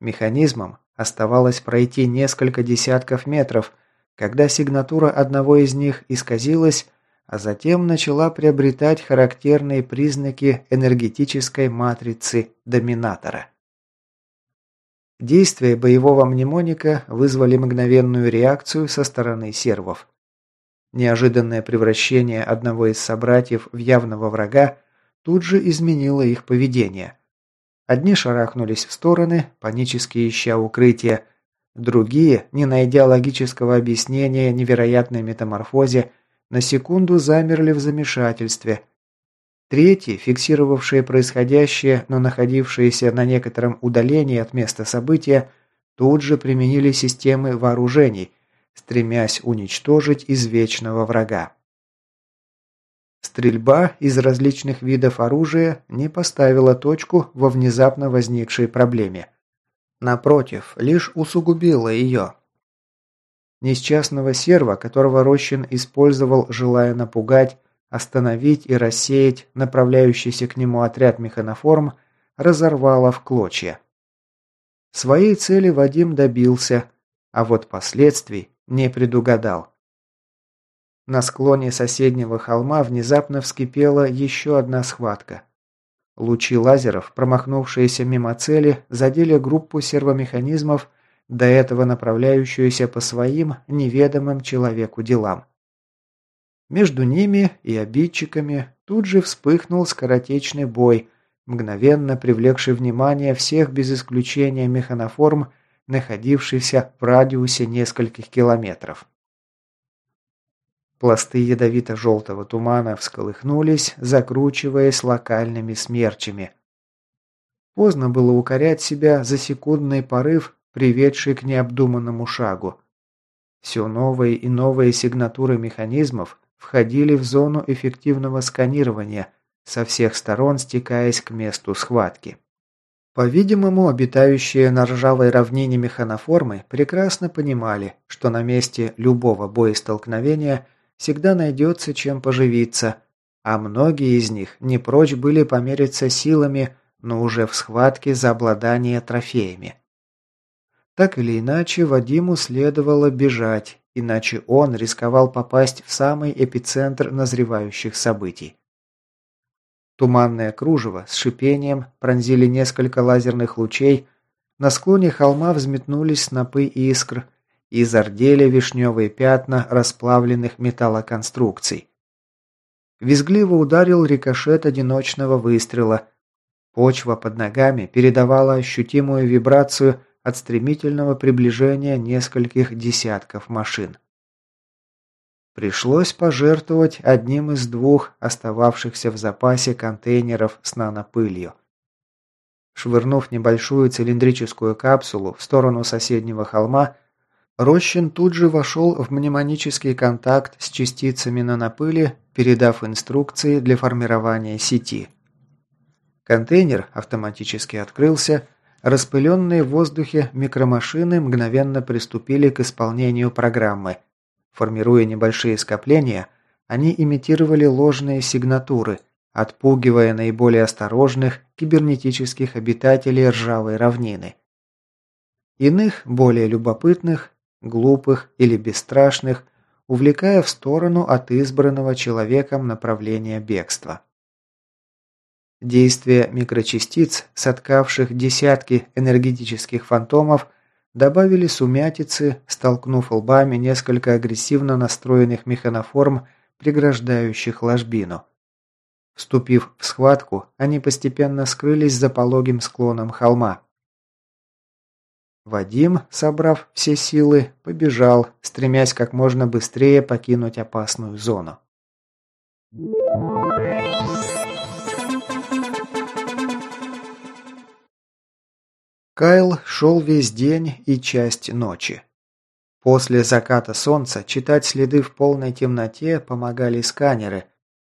Механизмом оставалось пройти несколько десятков метров, когда сигнатура одного из них исказилась, а затем начала приобретать характерные признаки энергетической матрицы доминатора. Действия боевого мнемоника вызвали мгновенную реакцию со стороны сервов. Неожиданное превращение одного из собратьев в явного врага тут же изменило их поведение. Одни шарахнулись в стороны, панически ища укрытия, другие, не найдя логического объяснения невероятной метаморфозе, на секунду замерли в замешательстве – Третьи, фиксировавшие происходящее, но находившиеся на некотором удалении от места события, тут же применили системы вооружений, стремясь уничтожить извечного врага. Стрельба из различных видов оружия не поставила точку во внезапно возникшей проблеме. Напротив, лишь усугубила ее. Несчастного серва, которого Рощин использовал, желая напугать, остановить и рассеять направляющийся к нему отряд механоформ, разорвало в клочья. Своей цели Вадим добился, а вот последствий не предугадал. На склоне соседнего холма внезапно вскипела еще одна схватка. Лучи лазеров, промахнувшиеся мимо цели, задели группу сервомеханизмов, до этого направляющуюся по своим неведомым человеку делам. Между ними и обидчиками тут же вспыхнул скоротечный бой, мгновенно привлекший внимание всех без исключения механоформ, находившихся в радиусе нескольких километров. Пласты ядовито-желтого тумана всколыхнулись, закручиваясь локальными смерчами. Поздно было укорять себя за секундный порыв, приведший к необдуманному шагу. Все новые и новые сигнатуры механизмов входили в зону эффективного сканирования, со всех сторон стекаясь к месту схватки. По-видимому, обитающие на ржавой равнине механоформы прекрасно понимали, что на месте любого боестолкновения всегда найдется чем поживиться, а многие из них не прочь были помериться силами, но уже в схватке за обладание трофеями. Так или иначе, Вадиму следовало бежать, иначе он рисковал попасть в самый эпицентр назревающих событий. Туманное кружево с шипением пронзили несколько лазерных лучей, на склоне холма взметнулись снопы искр, и зардели вишневые пятна расплавленных металлоконструкций. Визгливо ударил рикошет одиночного выстрела. Почва под ногами передавала ощутимую вибрацию от стремительного приближения нескольких десятков машин. Пришлось пожертвовать одним из двух остававшихся в запасе контейнеров с нанопылью. Швырнув небольшую цилиндрическую капсулу в сторону соседнего холма, Рощин тут же вошел в мнемонический контакт с частицами нанопыли, передав инструкции для формирования сети. Контейнер автоматически открылся, распыленные в воздухе микромашины мгновенно приступили к исполнению программы. Формируя небольшие скопления, они имитировали ложные сигнатуры, отпугивая наиболее осторожных кибернетических обитателей ржавой равнины. Иных, более любопытных, глупых или бесстрашных, увлекая в сторону от избранного человеком направления бегства. Действия микрочастиц, соткавших десятки энергетических фантомов, добавили сумятицы, столкнув лбами несколько агрессивно настроенных механоформ, преграждающих ложбину. Вступив в схватку, они постепенно скрылись за пологим склоном холма. Вадим, собрав все силы, побежал, стремясь как можно быстрее покинуть опасную зону. Кайл шел весь день и часть ночи. После заката солнца читать следы в полной темноте помогали сканеры.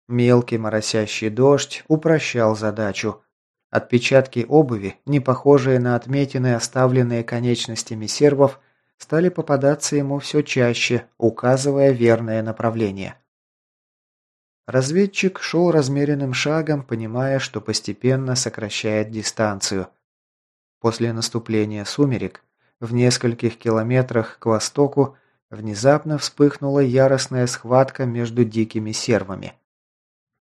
Мелкий моросящий дождь упрощал задачу. Отпечатки обуви, не похожие на отметины, оставленные конечностями сервов, стали попадаться ему все чаще, указывая верное направление. Разведчик шел размеренным шагом, понимая, что постепенно сокращает дистанцию. После наступления сумерек, в нескольких километрах к востоку, внезапно вспыхнула яростная схватка между дикими сервами.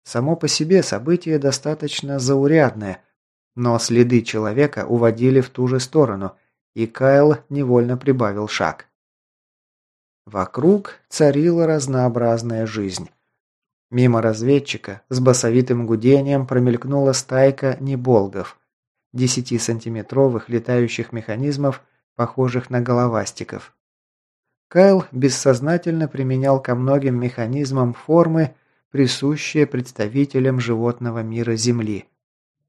Само по себе событие достаточно заурядное – но следы человека уводили в ту же сторону, и Кайл невольно прибавил шаг. Вокруг царила разнообразная жизнь. Мимо разведчика с басовитым гудением промелькнула стайка неболгов, десятисантиметровых летающих механизмов, похожих на головастиков. Кайл бессознательно применял ко многим механизмам формы, присущие представителям животного мира Земли.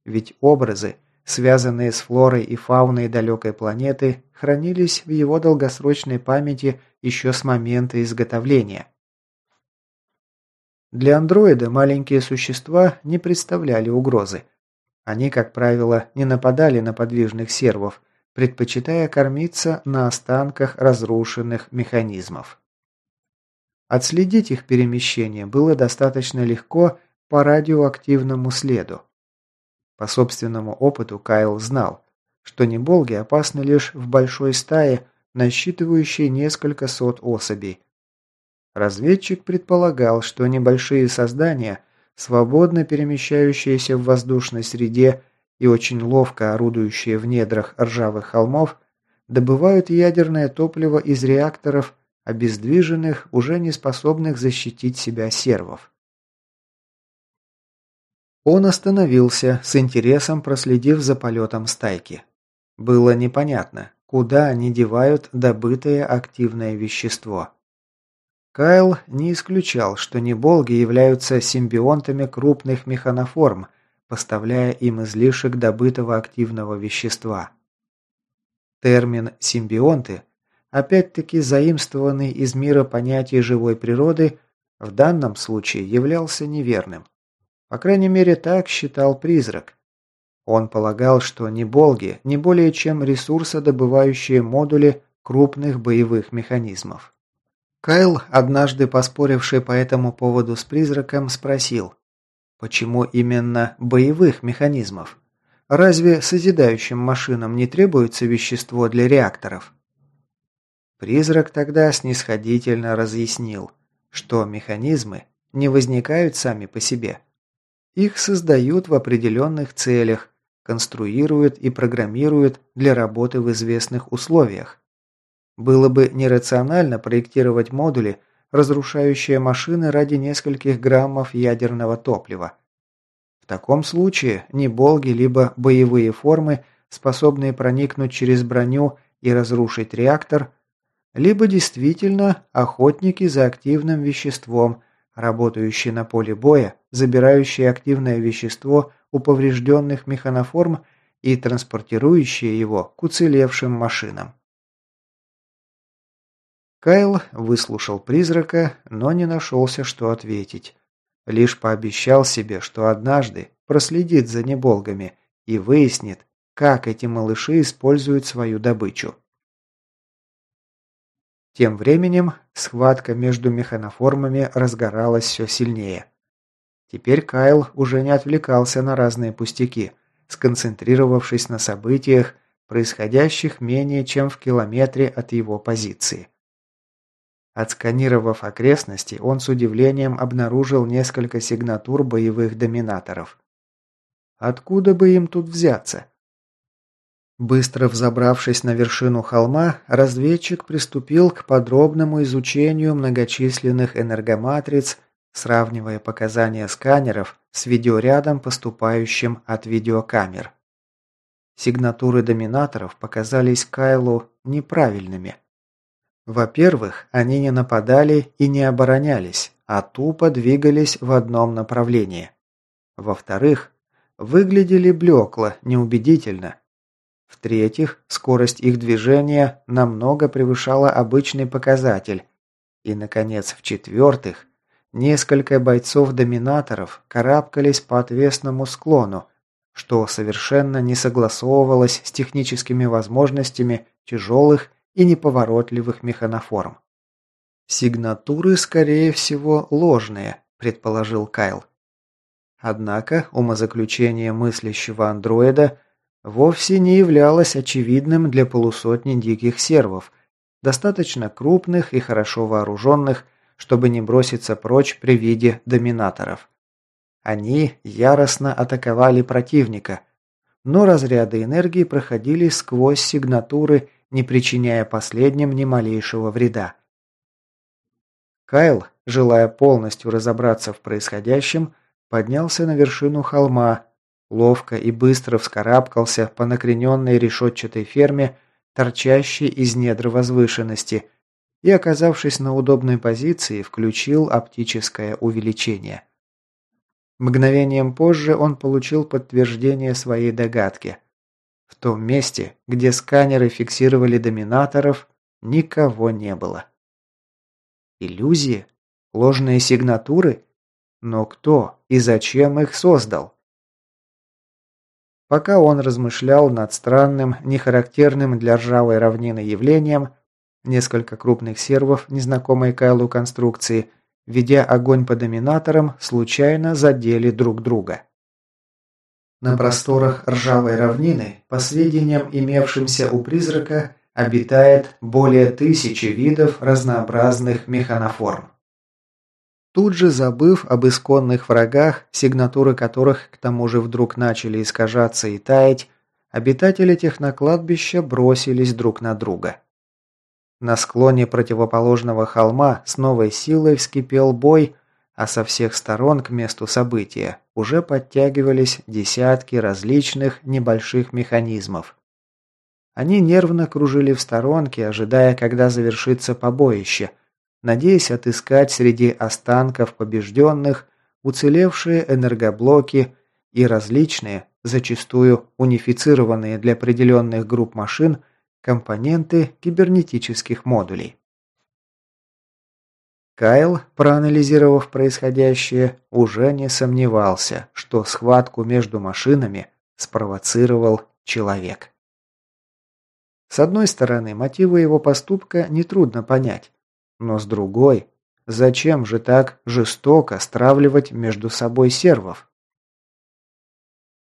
Ведь образы, связанные с флорой и фауной далекой планеты, хранились в его долгосрочной памяти еще с момента изготовления. Для андроида маленькие существа не представляли угрозы. Они, как правило, не нападали на подвижных сервов, предпочитая кормиться на останках разрушенных механизмов. Отследить их перемещение было достаточно легко по радиоактивному следу. По собственному опыту Кайл знал, что неболги опасны лишь в большой стае, насчитывающей несколько сот особей. Разведчик предполагал, что небольшие создания, свободно перемещающиеся в воздушной среде и очень ловко орудующие в недрах ржавых холмов, добывают ядерное топливо из реакторов, обездвиженных, уже не способных защитить себя сервов. Он остановился, с интересом проследив за полетом стайки. Было непонятно, куда они девают добытое активное вещество. Кайл не исключал, что неболги являются симбионтами крупных механоформ, поставляя им излишек добытого активного вещества. Термин «симбионты» опять-таки заимствованный из мира понятий живой природы, в данном случае являлся неверным. По крайней мере, так считал призрак. Он полагал, что неболги не более чем ресурсодобывающие модули крупных боевых механизмов. Кайл, однажды поспоривший по этому поводу с призраком, спросил, почему именно боевых механизмов? Разве созидающим машинам не требуется вещество для реакторов? Призрак тогда снисходительно разъяснил, что механизмы не возникают сами по себе. Их создают в определенных целях, конструируют и программируют для работы в известных условиях. Было бы нерационально проектировать модули, разрушающие машины ради нескольких граммов ядерного топлива. В таком случае ни болги, либо боевые формы, способные проникнуть через броню и разрушить реактор – либо действительно охотники за активным веществом, работающие на поле боя, забирающие активное вещество у поврежденных механоформ и транспортирующие его к уцелевшим машинам. Кайл выслушал призрака, но не нашелся, что ответить. Лишь пообещал себе, что однажды проследит за неболгами и выяснит, как эти малыши используют свою добычу. Тем временем схватка между механоформами разгоралась все сильнее. Теперь Кайл уже не отвлекался на разные пустяки, сконцентрировавшись на событиях, происходящих менее чем в километре от его позиции. Отсканировав окрестности, он с удивлением обнаружил несколько сигнатур боевых доминаторов. Откуда бы им тут взяться? Быстро взобравшись на вершину холма, разведчик приступил к подробному изучению многочисленных энергоматриц, сравнивая показания сканеров с видеорядом, поступающим от видеокамер. Сигнатуры доминаторов показались Кайлу неправильными. Во-первых, они не нападали и не оборонялись, а тупо двигались в одном направлении. Во-вторых, выглядели блекло, неубедительно, в-третьих, скорость их движения намного превышала обычный показатель. И, наконец, в-четвертых, несколько бойцов-доминаторов карабкались по отвесному склону, что совершенно не согласовывалось с техническими возможностями тяжелых и неповоротливых механоформ. «Сигнатуры, скорее всего, ложные», – предположил Кайл. Однако умозаключение мыслящего андроида – вовсе не являлось очевидным для полусотни диких сервов, достаточно крупных и хорошо вооруженных, чтобы не броситься прочь при виде доминаторов. Они яростно атаковали противника, но разряды энергии проходили сквозь сигнатуры, не причиняя последним ни малейшего вреда. Кайл, желая полностью разобраться в происходящем, поднялся на вершину холма, ловко и быстро вскарабкался по накрененной решетчатой ферме, торчащей из недр возвышенности, и, оказавшись на удобной позиции, включил оптическое увеличение. Мгновением позже он получил подтверждение своей догадки. В том месте, где сканеры фиксировали доминаторов, никого не было. Иллюзии? Ложные сигнатуры? Но кто и зачем их создал? Пока он размышлял над странным, нехарактерным для ржавой равнины явлением, несколько крупных сервов незнакомой Кайлу конструкции, ведя огонь по доминаторам, случайно задели друг друга. На просторах ржавой равнины, по сведениям, имевшимся у призрака, обитает более тысячи видов разнообразных механоформ. Тут же забыв об исконных врагах, сигнатуры которых к тому же вдруг начали искажаться и таять, обитатели технокладбища бросились друг на друга. На склоне противоположного холма с новой силой вскипел бой, а со всех сторон к месту события уже подтягивались десятки различных небольших механизмов. Они нервно кружили в сторонке, ожидая, когда завершится побоище, надеясь отыскать среди останков побежденных уцелевшие энергоблоки и различные, зачастую унифицированные для определенных групп машин, компоненты кибернетических модулей. Кайл, проанализировав происходящее, уже не сомневался, что схватку между машинами спровоцировал человек. С одной стороны, мотивы его поступка нетрудно понять, но с другой, зачем же так жестоко стравливать между собой сервов?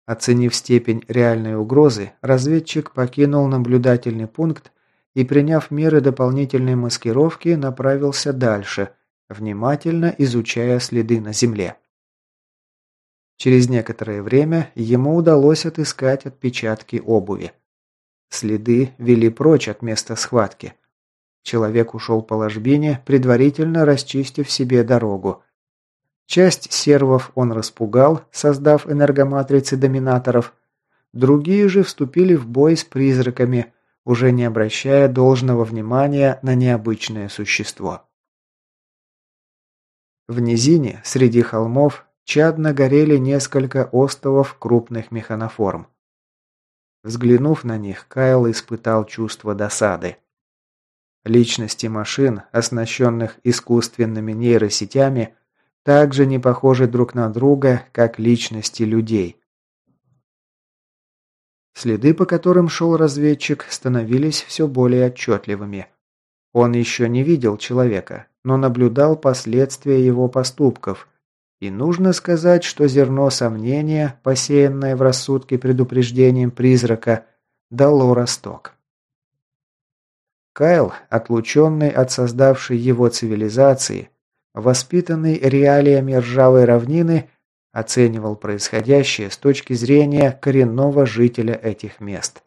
Оценив степень реальной угрозы, разведчик покинул наблюдательный пункт и, приняв меры дополнительной маскировки, направился дальше – внимательно изучая следы на земле. Через некоторое время ему удалось отыскать отпечатки обуви. Следы вели прочь от места схватки. Человек ушел по ложбине, предварительно расчистив себе дорогу. Часть сервов он распугал, создав энергоматрицы доминаторов. Другие же вступили в бой с призраками, уже не обращая должного внимания на необычное существо. В низине, среди холмов, чадно горели несколько остовов крупных механоформ. Взглянув на них, Кайл испытал чувство досады. Личности машин, оснащенных искусственными нейросетями, также не похожи друг на друга, как личности людей. Следы, по которым шел разведчик, становились все более отчетливыми. Он еще не видел человека, но наблюдал последствия его поступков. И нужно сказать, что зерно сомнения, посеянное в рассудке предупреждением призрака, дало росток. Кайл, отлученный от создавшей его цивилизации, воспитанный реалиями ржавой равнины, оценивал происходящее с точки зрения коренного жителя этих мест.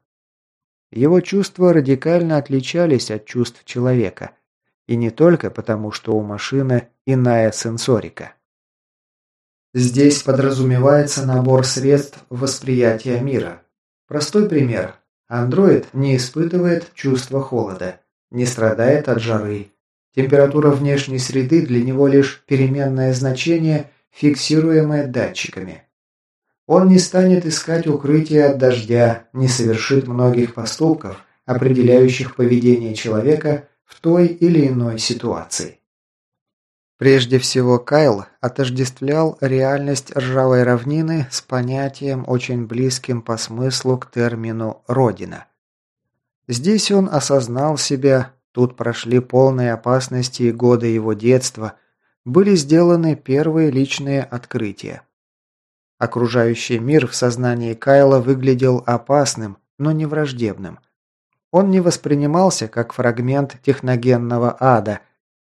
Его чувства радикально отличались от чувств человека – и не только потому, что у машины иная сенсорика. Здесь подразумевается набор средств восприятия мира. Простой пример. Андроид не испытывает чувства холода, не страдает от жары. Температура внешней среды для него лишь переменное значение, фиксируемое датчиками. Он не станет искать укрытие от дождя, не совершит многих поступков, определяющих поведение человека в той или иной ситуации. Прежде всего, Кайл отождествлял реальность ржавой равнины с понятием, очень близким по смыслу к термину «родина». Здесь он осознал себя, тут прошли полные опасности и годы его детства, были сделаны первые личные открытия. Окружающий мир в сознании Кайла выглядел опасным, но не враждебным. Он не воспринимался как фрагмент техногенного ада,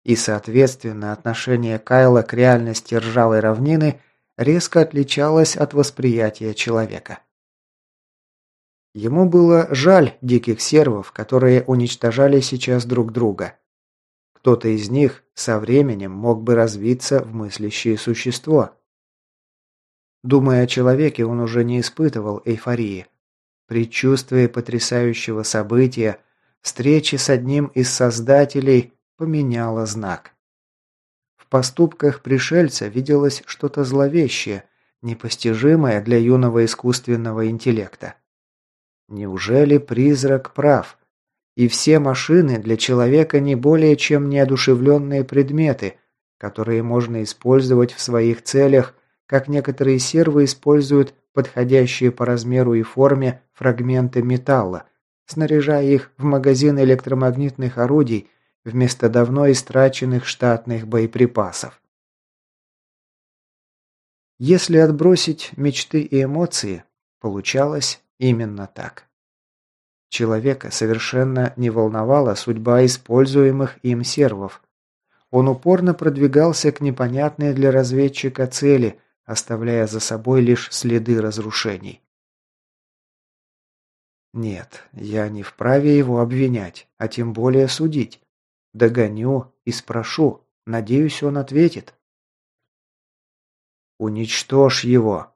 и, соответственно, отношение Кайла к реальности ржавой равнины резко отличалось от восприятия человека. Ему было жаль диких сервов, которые уничтожали сейчас друг друга. Кто-то из них со временем мог бы развиться в мыслящее существо. Думая о человеке, он уже не испытывал эйфории. Предчувствие потрясающего события, встречи с одним из создателей, поменяло знак. В поступках пришельца виделось что-то зловещее, непостижимое для юного искусственного интеллекта. Неужели призрак прав? И все машины для человека не более чем неодушевленные предметы, которые можно использовать в своих целях, как некоторые сервы используют подходящие по размеру и форме фрагменты металла, снаряжая их в магазин электромагнитных орудий вместо давно истраченных штатных боеприпасов. Если отбросить мечты и эмоции, получалось именно так. Человека совершенно не волновала судьба используемых им сервов. Он упорно продвигался к непонятной для разведчика цели – оставляя за собой лишь следы разрушений. Нет, я не вправе его обвинять, а тем более судить. Догоню и спрошу, надеюсь, он ответит. «Уничтожь его!»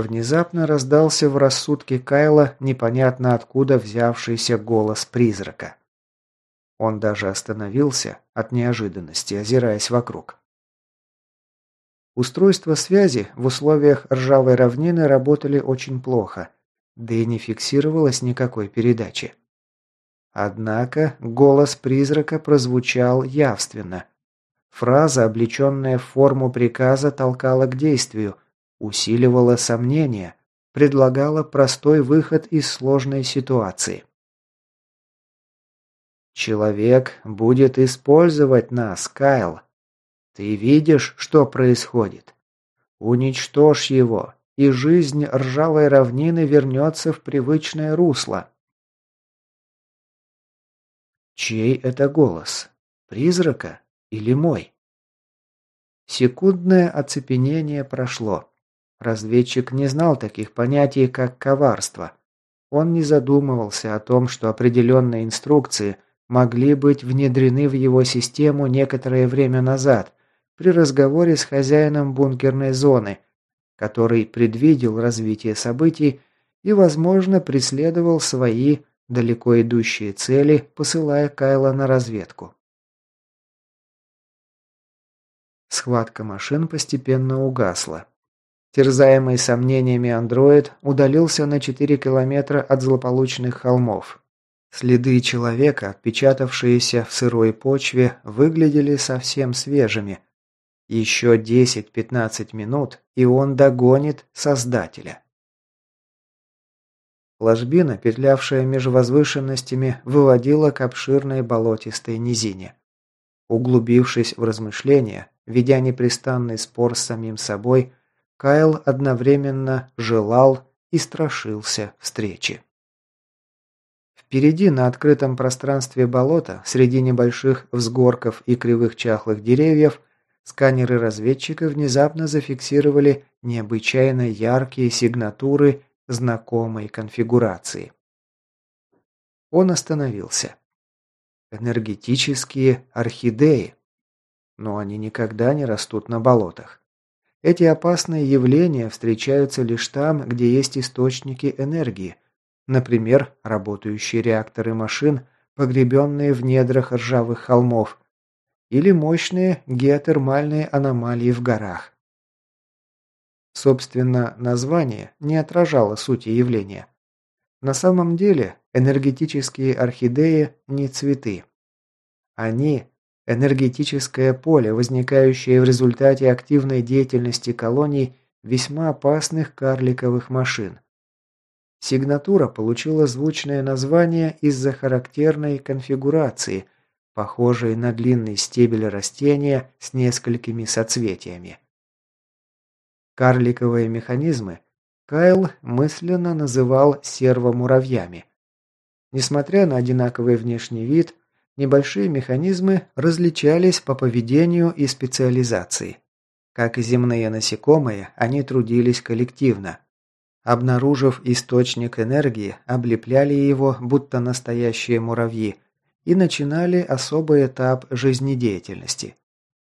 Внезапно раздался в рассудке Кайла непонятно откуда взявшийся голос призрака. Он даже остановился от неожиданности, озираясь вокруг. Устройства связи в условиях ржавой равнины работали очень плохо, да и не фиксировалось никакой передачи. Однако голос призрака прозвучал явственно. Фраза, облеченная в форму приказа, толкала к действию, усиливала сомнения, предлагала простой выход из сложной ситуации. «Человек будет использовать нас, Кайл. Ты видишь, что происходит? Уничтожь его, и жизнь ржавой равнины вернется в привычное русло». Чей это голос? Призрака или мой? Секундное оцепенение прошло. Разведчик не знал таких понятий, как коварство. Он не задумывался о том, что определенные инструкции могли быть внедрены в его систему некоторое время назад при разговоре с хозяином бункерной зоны, который предвидел развитие событий и, возможно, преследовал свои далеко идущие цели, посылая Кайла на разведку. Схватка машин постепенно угасла. Терзаемый сомнениями андроид удалился на 4 километра от злополучных холмов. Следы человека, отпечатавшиеся в сырой почве, выглядели совсем свежими. Еще 10-15 минут, и он догонит Создателя. Ложбина, петлявшая между возвышенностями, выводила к обширной болотистой низине. Углубившись в размышления, ведя непрестанный спор с самим собой, Кайл одновременно желал и страшился встречи. Впереди на открытом пространстве болота, среди небольших взгорков и кривых чахлых деревьев, сканеры разведчика внезапно зафиксировали необычайно яркие сигнатуры знакомой конфигурации. Он остановился. Энергетические орхидеи. Но они никогда не растут на болотах. Эти опасные явления встречаются лишь там, где есть источники энергии, например, работающие реакторы машин, погребенные в недрах ржавых холмов, или мощные геотермальные аномалии в горах. Собственно, название не отражало сути явления. На самом деле, энергетические орхидеи не цветы. Они – энергетическое поле, возникающее в результате активной деятельности колоний весьма опасных карликовых машин. Сигнатура получила звучное название из-за характерной конфигурации, похожей на длинный стебель растения с несколькими соцветиями. Карликовые механизмы Кайл мысленно называл сервомуравьями. Несмотря на одинаковый внешний вид, небольшие механизмы различались по поведению и специализации. Как и земные насекомые, они трудились коллективно. Обнаружив источник энергии, облепляли его, будто настоящие муравьи, и начинали особый этап жизнедеятельности.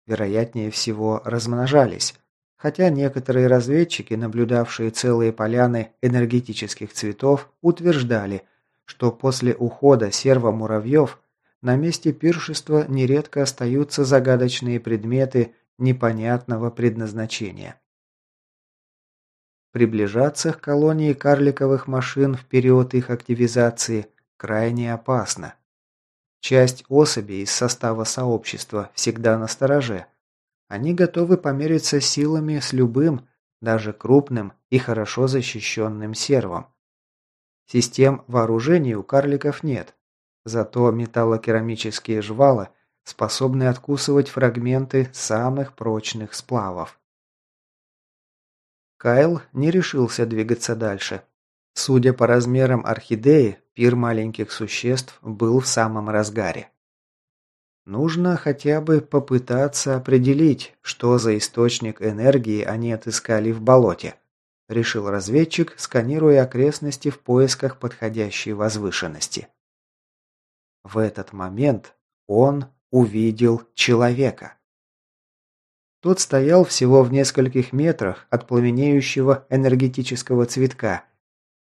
Вероятнее всего, размножались, Хотя некоторые разведчики, наблюдавшие целые поляны энергетических цветов, утверждали, что после ухода сервомуравьев на месте пиршества нередко остаются загадочные предметы непонятного предназначения. Приближаться к колонии карликовых машин в период их активизации крайне опасно. Часть особей из состава сообщества всегда на стороже – они готовы помериться силами с любым, даже крупным и хорошо защищенным сервом. Систем вооружений у карликов нет, зато металлокерамические жвала способны откусывать фрагменты самых прочных сплавов. Кайл не решился двигаться дальше. Судя по размерам орхидеи, пир маленьких существ был в самом разгаре. Нужно хотя бы попытаться определить, что за источник энергии они отыскали в болоте, решил разведчик, сканируя окрестности в поисках подходящей возвышенности. В этот момент он увидел человека. Тот стоял всего в нескольких метрах от пламенеющего энергетического цветка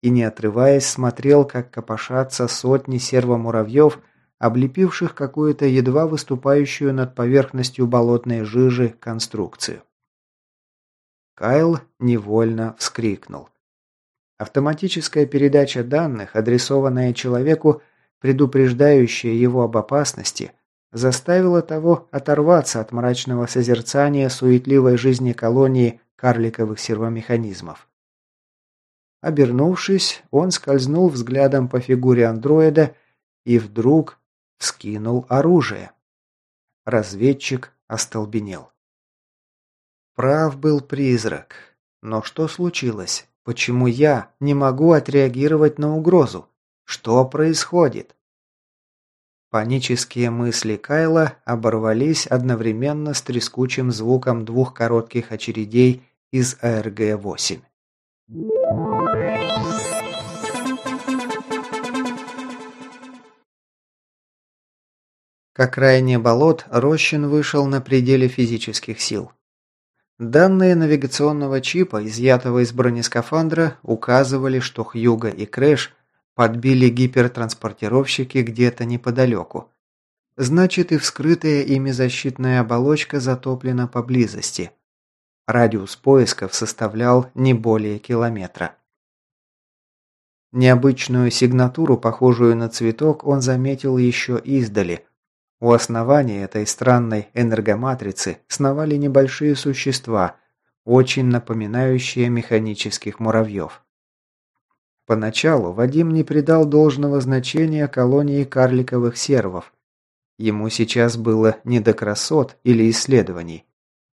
и, не отрываясь, смотрел, как копошатся сотни сервомуравьев, облепивших какую-то едва выступающую над поверхностью болотной жижи конструкцию. Кайл невольно вскрикнул. Автоматическая передача данных, адресованная человеку, предупреждающая его об опасности, заставила того оторваться от мрачного созерцания суетливой жизни колонии карликовых сервомеханизмов. Обернувшись, он скользнул взглядом по фигуре андроида и вдруг вскинул оружие. Разведчик остолбенел. Прав был призрак. Но что случилось? Почему я не могу отреагировать на угрозу? Что происходит? Панические мысли Кайла оборвались одновременно с трескучим звуком двух коротких очередей из АРГ-8. К окраине болот Рощин вышел на пределе физических сил. Данные навигационного чипа, изъятого из бронескафандра, указывали, что Хьюга и Крэш подбили гипертранспортировщики где-то неподалеку. Значит, и вскрытая ими защитная оболочка затоплена поблизости. Радиус поисков составлял не более километра. Необычную сигнатуру, похожую на цветок, он заметил еще издали. У основания этой странной энергоматрицы сновали небольшие существа, очень напоминающие механических муравьев. Поначалу Вадим не придал должного значения колонии карликовых сервов. Ему сейчас было не до красот или исследований.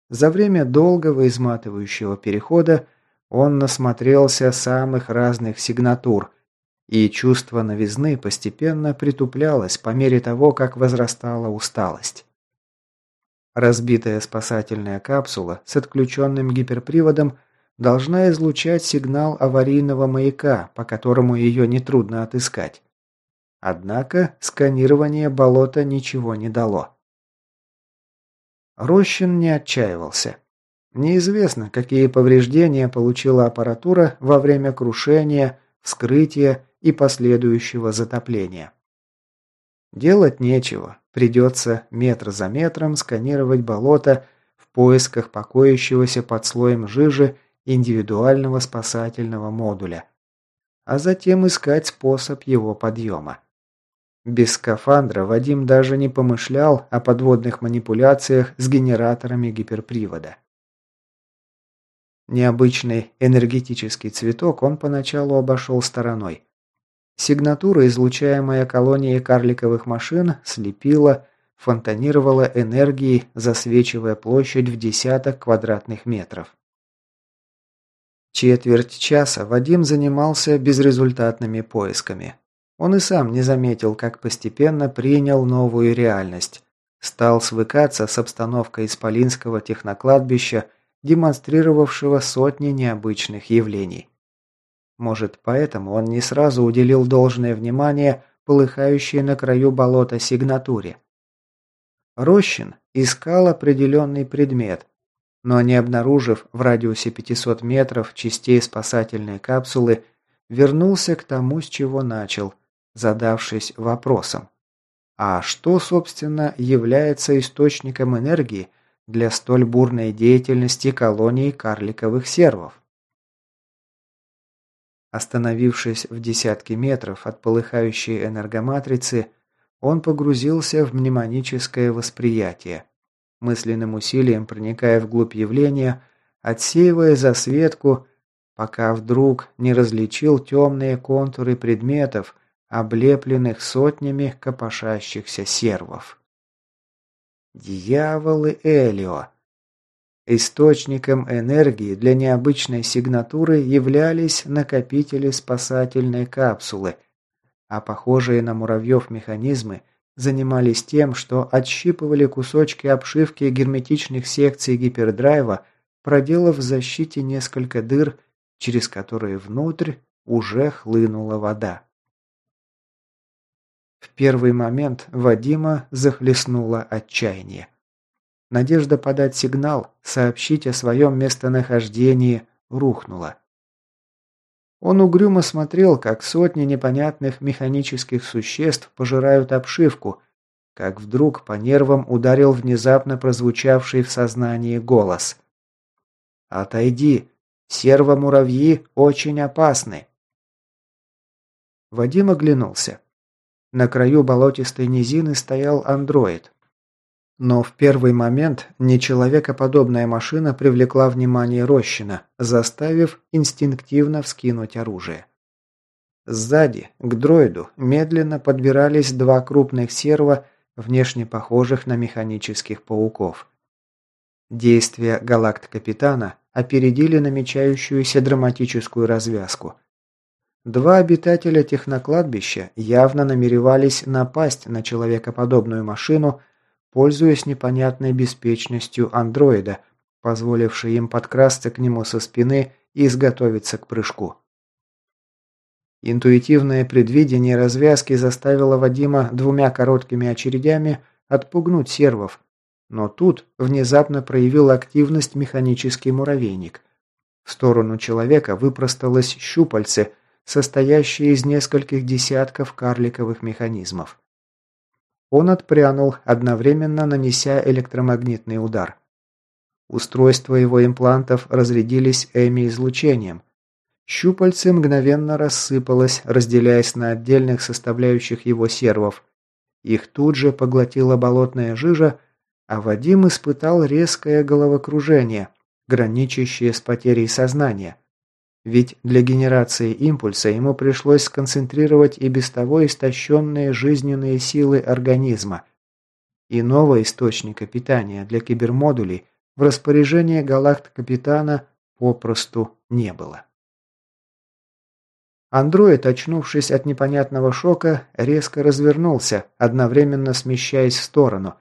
За время долгого изматывающего перехода он насмотрелся самых разных сигнатур, и чувство новизны постепенно притуплялось по мере того, как возрастала усталость. Разбитая спасательная капсула с отключенным гиперприводом – должна излучать сигнал аварийного маяка, по которому ее нетрудно отыскать. Однако сканирование болота ничего не дало. Рощин не отчаивался. Неизвестно, какие повреждения получила аппаратура во время крушения, вскрытия и последующего затопления. Делать нечего, придется метр за метром сканировать болото в поисках покоящегося под слоем жижи индивидуального спасательного модуля, а затем искать способ его подъема. Без скафандра Вадим даже не помышлял о подводных манипуляциях с генераторами гиперпривода. Необычный энергетический цветок он поначалу обошел стороной. Сигнатура, излучаемая колонией карликовых машин, слепила, фонтанировала энергией, засвечивая площадь в десяток квадратных метров. Четверть часа Вадим занимался безрезультатными поисками. Он и сам не заметил, как постепенно принял новую реальность. Стал свыкаться с обстановкой исполинского технокладбища, демонстрировавшего сотни необычных явлений. Может, поэтому он не сразу уделил должное внимание полыхающей на краю болота сигнатуре. Рощин искал определенный предмет, но не обнаружив в радиусе 500 метров частей спасательной капсулы, вернулся к тому, с чего начал, задавшись вопросом. А что, собственно, является источником энергии для столь бурной деятельности колонии карликовых сервов? Остановившись в десятки метров от полыхающей энергоматрицы, он погрузился в мнемоническое восприятие мысленным усилием проникая вглубь явления, отсеивая засветку, пока вдруг не различил темные контуры предметов, облепленных сотнями копошащихся сервов. Дьяволы Элио! Источником энергии для необычной сигнатуры являлись накопители спасательной капсулы, а похожие на муравьев механизмы занимались тем, что отщипывали кусочки обшивки герметичных секций гипердрайва, проделав в защите несколько дыр, через которые внутрь уже хлынула вода. В первый момент Вадима захлестнуло отчаяние. надежда подать сигнал, сообщить о своем местонахождении, рухнула. Он угрюмо смотрел, как сотни непонятных механических существ пожирают обшивку, как вдруг по нервам ударил внезапно прозвучавший в сознании голос. «Отойди! Сервомуравьи очень опасны!» Вадим оглянулся. На краю болотистой низины стоял андроид. Но в первый момент нечеловекоподобная машина привлекла внимание Рощина, заставив инстинктивно вскинуть оружие. Сзади, к дроиду, медленно подбирались два крупных серва, внешне похожих на механических пауков. Действия галакт-капитана опередили намечающуюся драматическую развязку – Два обитателя технокладбища явно намеревались напасть на человекоподобную машину, пользуясь непонятной беспечностью андроида, позволившей им подкрасться к нему со спины и изготовиться к прыжку. Интуитивное предвидение развязки заставило Вадима двумя короткими очередями отпугнуть сервов, но тут внезапно проявил активность механический муравейник. В сторону человека выпросталось щупальце – состоящие из нескольких десятков карликовых механизмов. Он отпрянул, одновременно нанеся электромагнитный удар. Устройства его имплантов разрядились эми-излучением. Щупальце мгновенно рассыпалось, разделяясь на отдельных составляющих его сервов. Их тут же поглотила болотная жижа, а Вадим испытал резкое головокружение, граничащее с потерей сознания. Ведь для генерации импульса ему пришлось сконцентрировать и без того истощенные жизненные силы организма. Иного источника питания для кибермодулей в распоряжении галакт-капитана попросту не было. Андроид, очнувшись от непонятного шока, резко развернулся, одновременно смещаясь в сторону.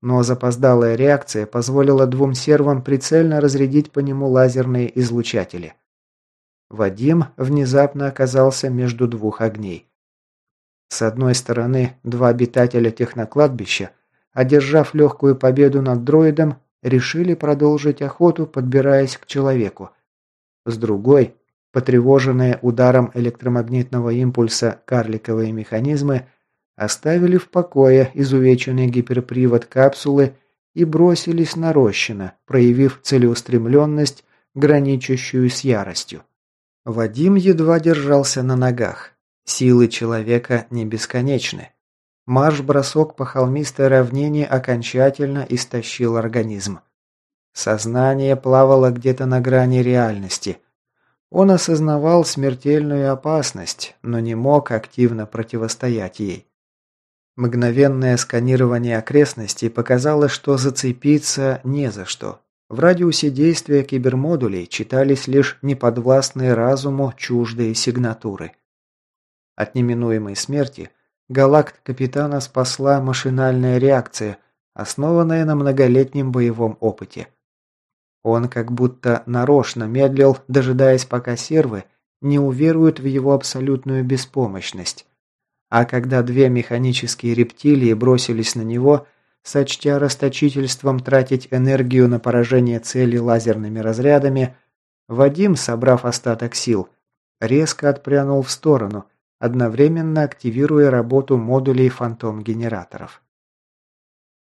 Но запоздалая реакция позволила двум сервам прицельно разрядить по нему лазерные излучатели – Вадим внезапно оказался между двух огней. С одной стороны, два обитателя технокладбища, одержав легкую победу над дроидом, решили продолжить охоту, подбираясь к человеку. С другой, потревоженные ударом электромагнитного импульса карликовые механизмы оставили в покое изувеченный гиперпривод капсулы и бросились на Рощина, проявив целеустремленность, граничащую с яростью. Вадим едва держался на ногах. Силы человека не бесконечны. Марш-бросок по холмистой равнине окончательно истощил организм. Сознание плавало где-то на грани реальности. Он осознавал смертельную опасность, но не мог активно противостоять ей. Мгновенное сканирование окрестностей показало, что зацепиться не за что. В радиусе действия кибермодулей читались лишь неподвластные разуму чуждые сигнатуры. От неминуемой смерти галакт капитана спасла машинальная реакция, основанная на многолетнем боевом опыте. Он как будто нарочно медлил, дожидаясь пока сервы не уверуют в его абсолютную беспомощность. А когда две механические рептилии бросились на него – сочтя расточительством тратить энергию на поражение цели лазерными разрядами, Вадим, собрав остаток сил, резко отпрянул в сторону, одновременно активируя работу модулей фантом-генераторов.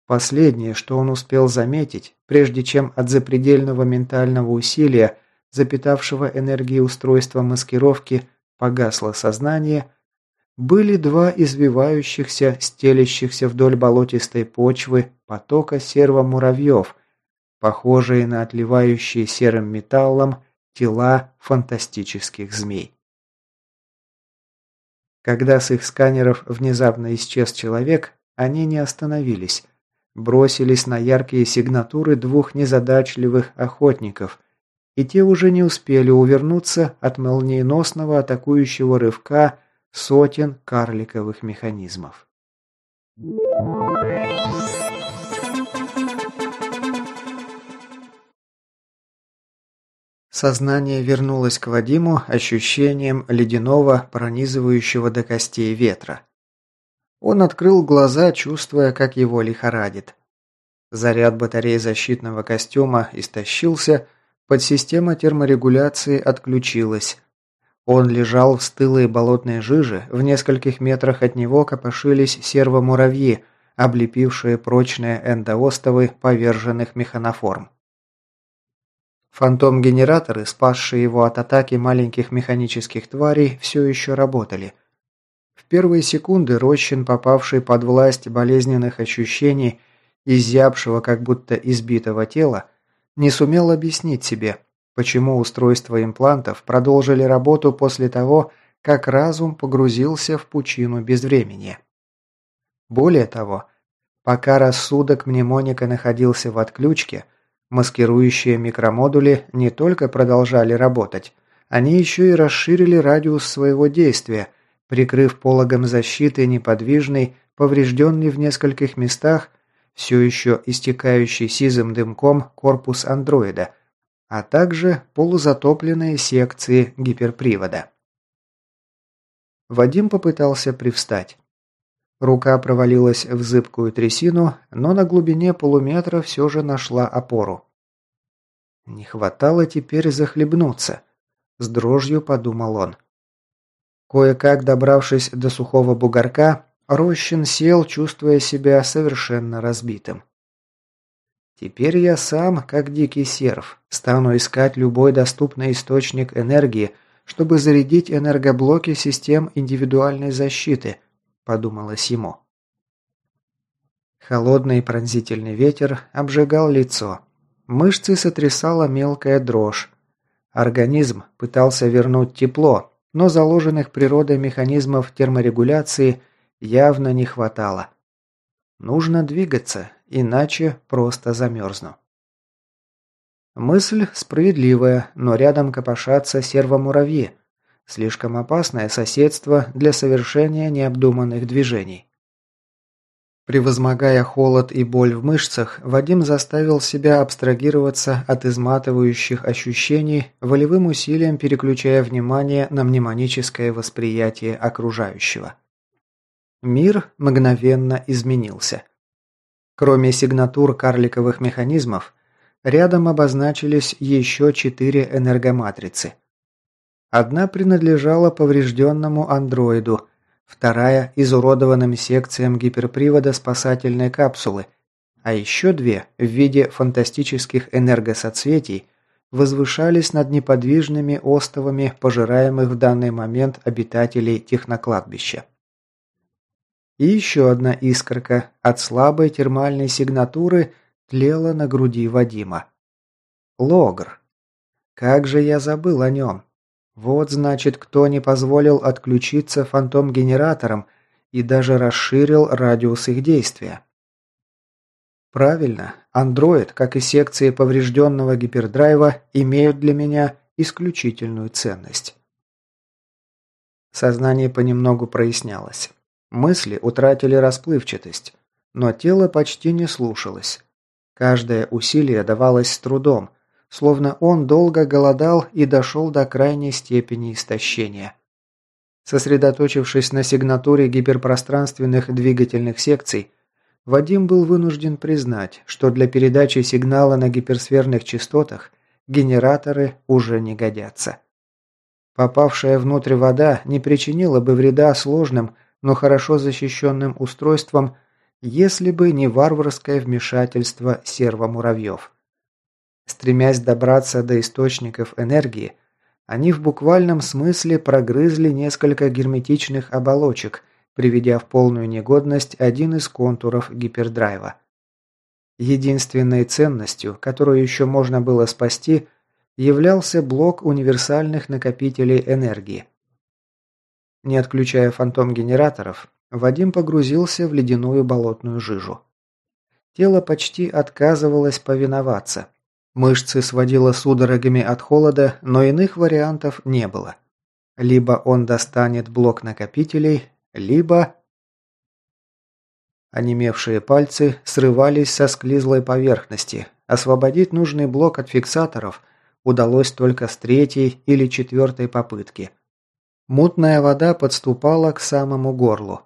Последнее, что он успел заметить, прежде чем от запредельного ментального усилия, запитавшего энергии устройства маскировки, погасло сознание – были два извивающихся, стелящихся вдоль болотистой почвы потока сервомуравьев, похожие на отливающие серым металлом тела фантастических змей. Когда с их сканеров внезапно исчез человек, они не остановились, бросились на яркие сигнатуры двух незадачливых охотников, и те уже не успели увернуться от молниеносного атакующего рывка сотен карликовых механизмов. Сознание вернулось к Вадиму ощущением ледяного, пронизывающего до костей ветра. Он открыл глаза, чувствуя, как его лихорадит. Заряд батареи защитного костюма истощился, подсистема терморегуляции отключилась. Он лежал в стылой болотной жиже, в нескольких метрах от него копошились сервомуравьи, облепившие прочные эндоостовы поверженных механоформ. Фантом-генераторы, спасшие его от атаки маленьких механических тварей, все еще работали. В первые секунды Рощин, попавший под власть болезненных ощущений, изябшего как будто избитого тела, не сумел объяснить себе, почему устройства имплантов продолжили работу после того, как разум погрузился в пучину безвремени. Более того, пока рассудок мнемоника находился в отключке, Маскирующие микромодули не только продолжали работать, они еще и расширили радиус своего действия, прикрыв пологом защиты неподвижный, поврежденный в нескольких местах, все еще истекающий сизым дымком корпус андроида, а также полузатопленные секции гиперпривода. Вадим попытался привстать. Рука провалилась в зыбкую трясину, но на глубине полуметра все же нашла опору. Не хватало теперь захлебнуться. С дрожью подумал он. Кое-как добравшись до сухого бугорка, Рощин сел, чувствуя себя совершенно разбитым. Теперь я сам, как дикий серв, стану искать любой доступный источник энергии, чтобы зарядить энергоблоки систем индивидуальной защиты – подумалось ему. Холодный пронзительный ветер обжигал лицо. Мышцы сотрясала мелкая дрожь. Организм пытался вернуть тепло, но заложенных природой механизмов терморегуляции явно не хватало. Нужно двигаться, иначе просто замерзну. Мысль справедливая, но рядом копошатся сервомуравьи. Слишком опасное соседство для совершения необдуманных движений. Превозмогая холод и боль в мышцах, Вадим заставил себя абстрагироваться от изматывающих ощущений, волевым усилием переключая внимание на мнемоническое восприятие окружающего. Мир мгновенно изменился. Кроме сигнатур карликовых механизмов, рядом обозначились еще четыре энергоматрицы. Одна принадлежала поврежденному андроиду, вторая – изуродованным секциям гиперпривода спасательной капсулы, а еще две в виде фантастических энергосоцветий возвышались над неподвижными остовами пожираемых в данный момент обитателей технокладбища. И еще одна искорка от слабой термальной сигнатуры тлела на груди Вадима. Логр. Как же я забыл о нем. Вот значит, кто не позволил отключиться фантом-генераторам и даже расширил радиус их действия. Правильно, андроид, как и секции поврежденного гипердрайва, имеют для меня исключительную ценность. Сознание понемногу прояснялось. Мысли утратили расплывчатость, но тело почти не слушалось. Каждое усилие давалось с трудом – словно он долго голодал и дошел до крайней степени истощения. Сосредоточившись на сигнатуре гиперпространственных двигательных секций, Вадим был вынужден признать, что для передачи сигнала на гиперсферных частотах генераторы уже не годятся. Попавшая внутрь вода не причинила бы вреда сложным, но хорошо защищенным устройствам, если бы не варварское вмешательство сервомуравьев. Стремясь добраться до источников энергии, они в буквальном смысле прогрызли несколько герметичных оболочек, приведя в полную негодность один из контуров гипердрайва. Единственной ценностью, которую еще можно было спасти, являлся блок универсальных накопителей энергии. Не отключая фантом генераторов, Вадим погрузился в ледяную болотную жижу. Тело почти отказывалось повиноваться, Мышцы сводило судорогами от холода, но иных вариантов не было. Либо он достанет блок накопителей, либо... Онемевшие пальцы срывались со склизлой поверхности. Освободить нужный блок от фиксаторов удалось только с третьей или четвертой попытки. Мутная вода подступала к самому горлу.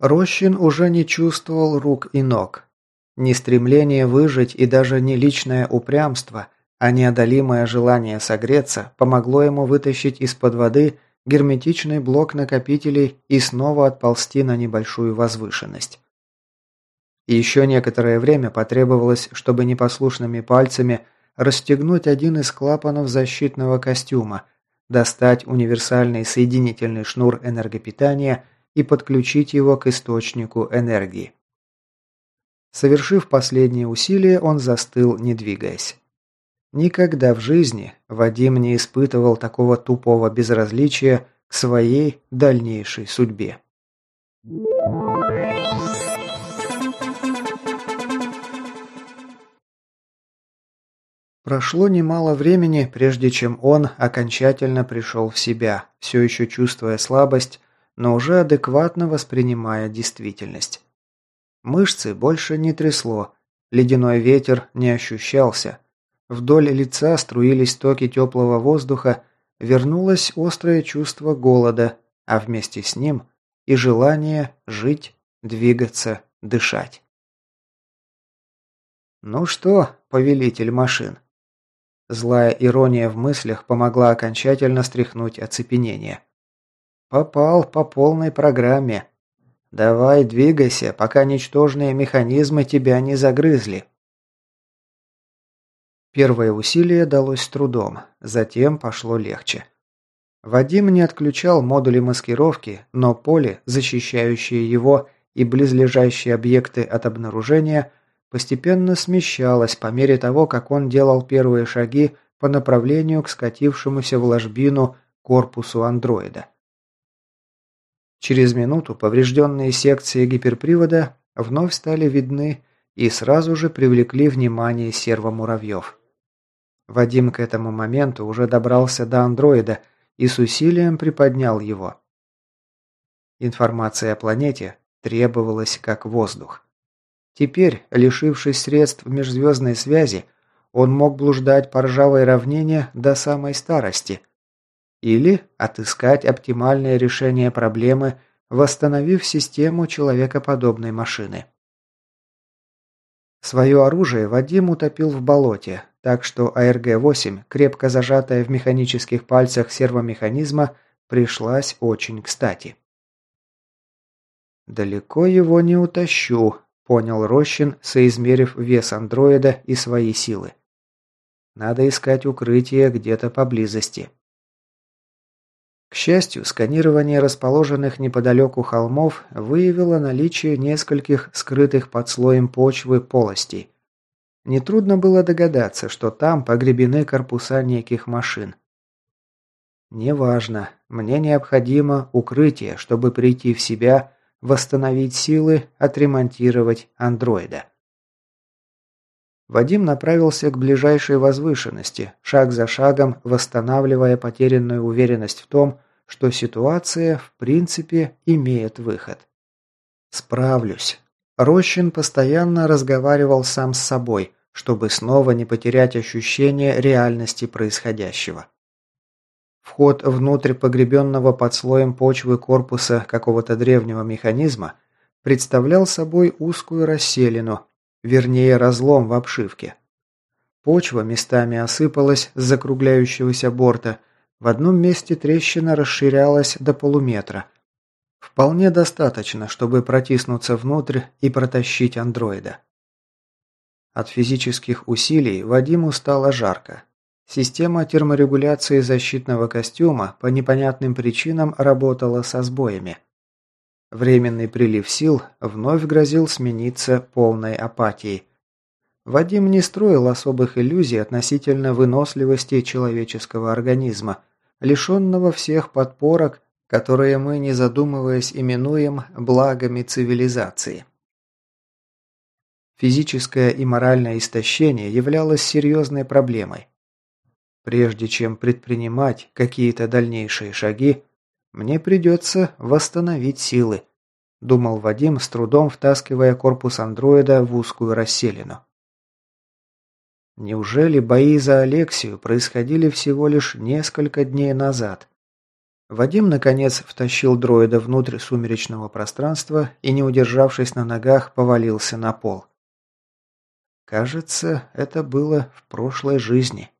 Рощин уже не чувствовал рук и ног. Не стремление выжить и даже не личное упрямство, а неодолимое желание согреться помогло ему вытащить из-под воды герметичный блок накопителей и снова отползти на небольшую возвышенность. И еще некоторое время потребовалось, чтобы непослушными пальцами расстегнуть один из клапанов защитного костюма, достать универсальный соединительный шнур энергопитания и подключить его к источнику энергии. Совершив последнее усилие, он застыл, не двигаясь. Никогда в жизни Вадим не испытывал такого тупого безразличия к своей дальнейшей судьбе. Прошло немало времени, прежде чем он окончательно пришел в себя, все еще чувствуя слабость, но уже адекватно воспринимая действительность. Мышцы больше не трясло, ледяной ветер не ощущался. Вдоль лица струились токи теплого воздуха, вернулось острое чувство голода, а вместе с ним и желание жить, двигаться, дышать. «Ну что, повелитель машин?» Злая ирония в мыслях помогла окончательно стряхнуть оцепенение. «Попал по полной программе. Давай, двигайся, пока ничтожные механизмы тебя не загрызли». Первое усилие далось с трудом, затем пошло легче. Вадим не отключал модули маскировки, но поле, защищающее его и близлежащие объекты от обнаружения – постепенно смещалась по мере того, как он делал первые шаги по направлению к скатившемуся в ложбину корпусу андроида. Через минуту поврежденные секции гиперпривода вновь стали видны и сразу же привлекли внимание сервомуравьев. Вадим к этому моменту уже добрался до андроида и с усилием приподнял его. Информация о планете требовалась как воздух. Теперь, лишившись средств межзвездной связи, он мог блуждать по ржавой равнине до самой старости. Или отыскать оптимальное решение проблемы, восстановив систему человекоподобной машины. Свое оружие Вадим утопил в болоте, так что АРГ-8, крепко зажатая в механических пальцах сервомеханизма, пришлась очень кстати. «Далеко его не утащу», Понял Рощин, соизмерив вес андроида и свои силы. Надо искать укрытие где-то поблизости. К счастью, сканирование расположенных неподалеку холмов выявило наличие нескольких скрытых под слоем почвы полостей. Нетрудно было догадаться, что там погребены корпуса неких машин. Неважно, мне необходимо укрытие, чтобы прийти в себя восстановить силы, отремонтировать андроида. Вадим направился к ближайшей возвышенности, шаг за шагом восстанавливая потерянную уверенность в том, что ситуация, в принципе, имеет выход. «Справлюсь». Рощин постоянно разговаривал сам с собой, чтобы снова не потерять ощущение реальности происходящего. Вход внутрь погребенного под слоем почвы корпуса какого-то древнего механизма представлял собой узкую расселину, вернее разлом в обшивке. Почва местами осыпалась с закругляющегося борта, в одном месте трещина расширялась до полуметра. Вполне достаточно, чтобы протиснуться внутрь и протащить андроида. От физических усилий Вадиму стало жарко. Система терморегуляции защитного костюма по непонятным причинам работала со сбоями. Временный прилив сил вновь грозил смениться полной апатией. Вадим не строил особых иллюзий относительно выносливости человеческого организма, лишенного всех подпорок, которые мы, не задумываясь, именуем благами цивилизации. Физическое и моральное истощение являлось серьезной проблемой. Прежде чем предпринимать какие-то дальнейшие шаги, мне придется восстановить силы, думал Вадим, с трудом втаскивая корпус андроида в узкую расселину. Неужели бои за Алексию происходили всего лишь несколько дней назад? Вадим, наконец, втащил дроида внутрь сумеречного пространства и, не удержавшись на ногах, повалился на пол. Кажется, это было в прошлой жизни.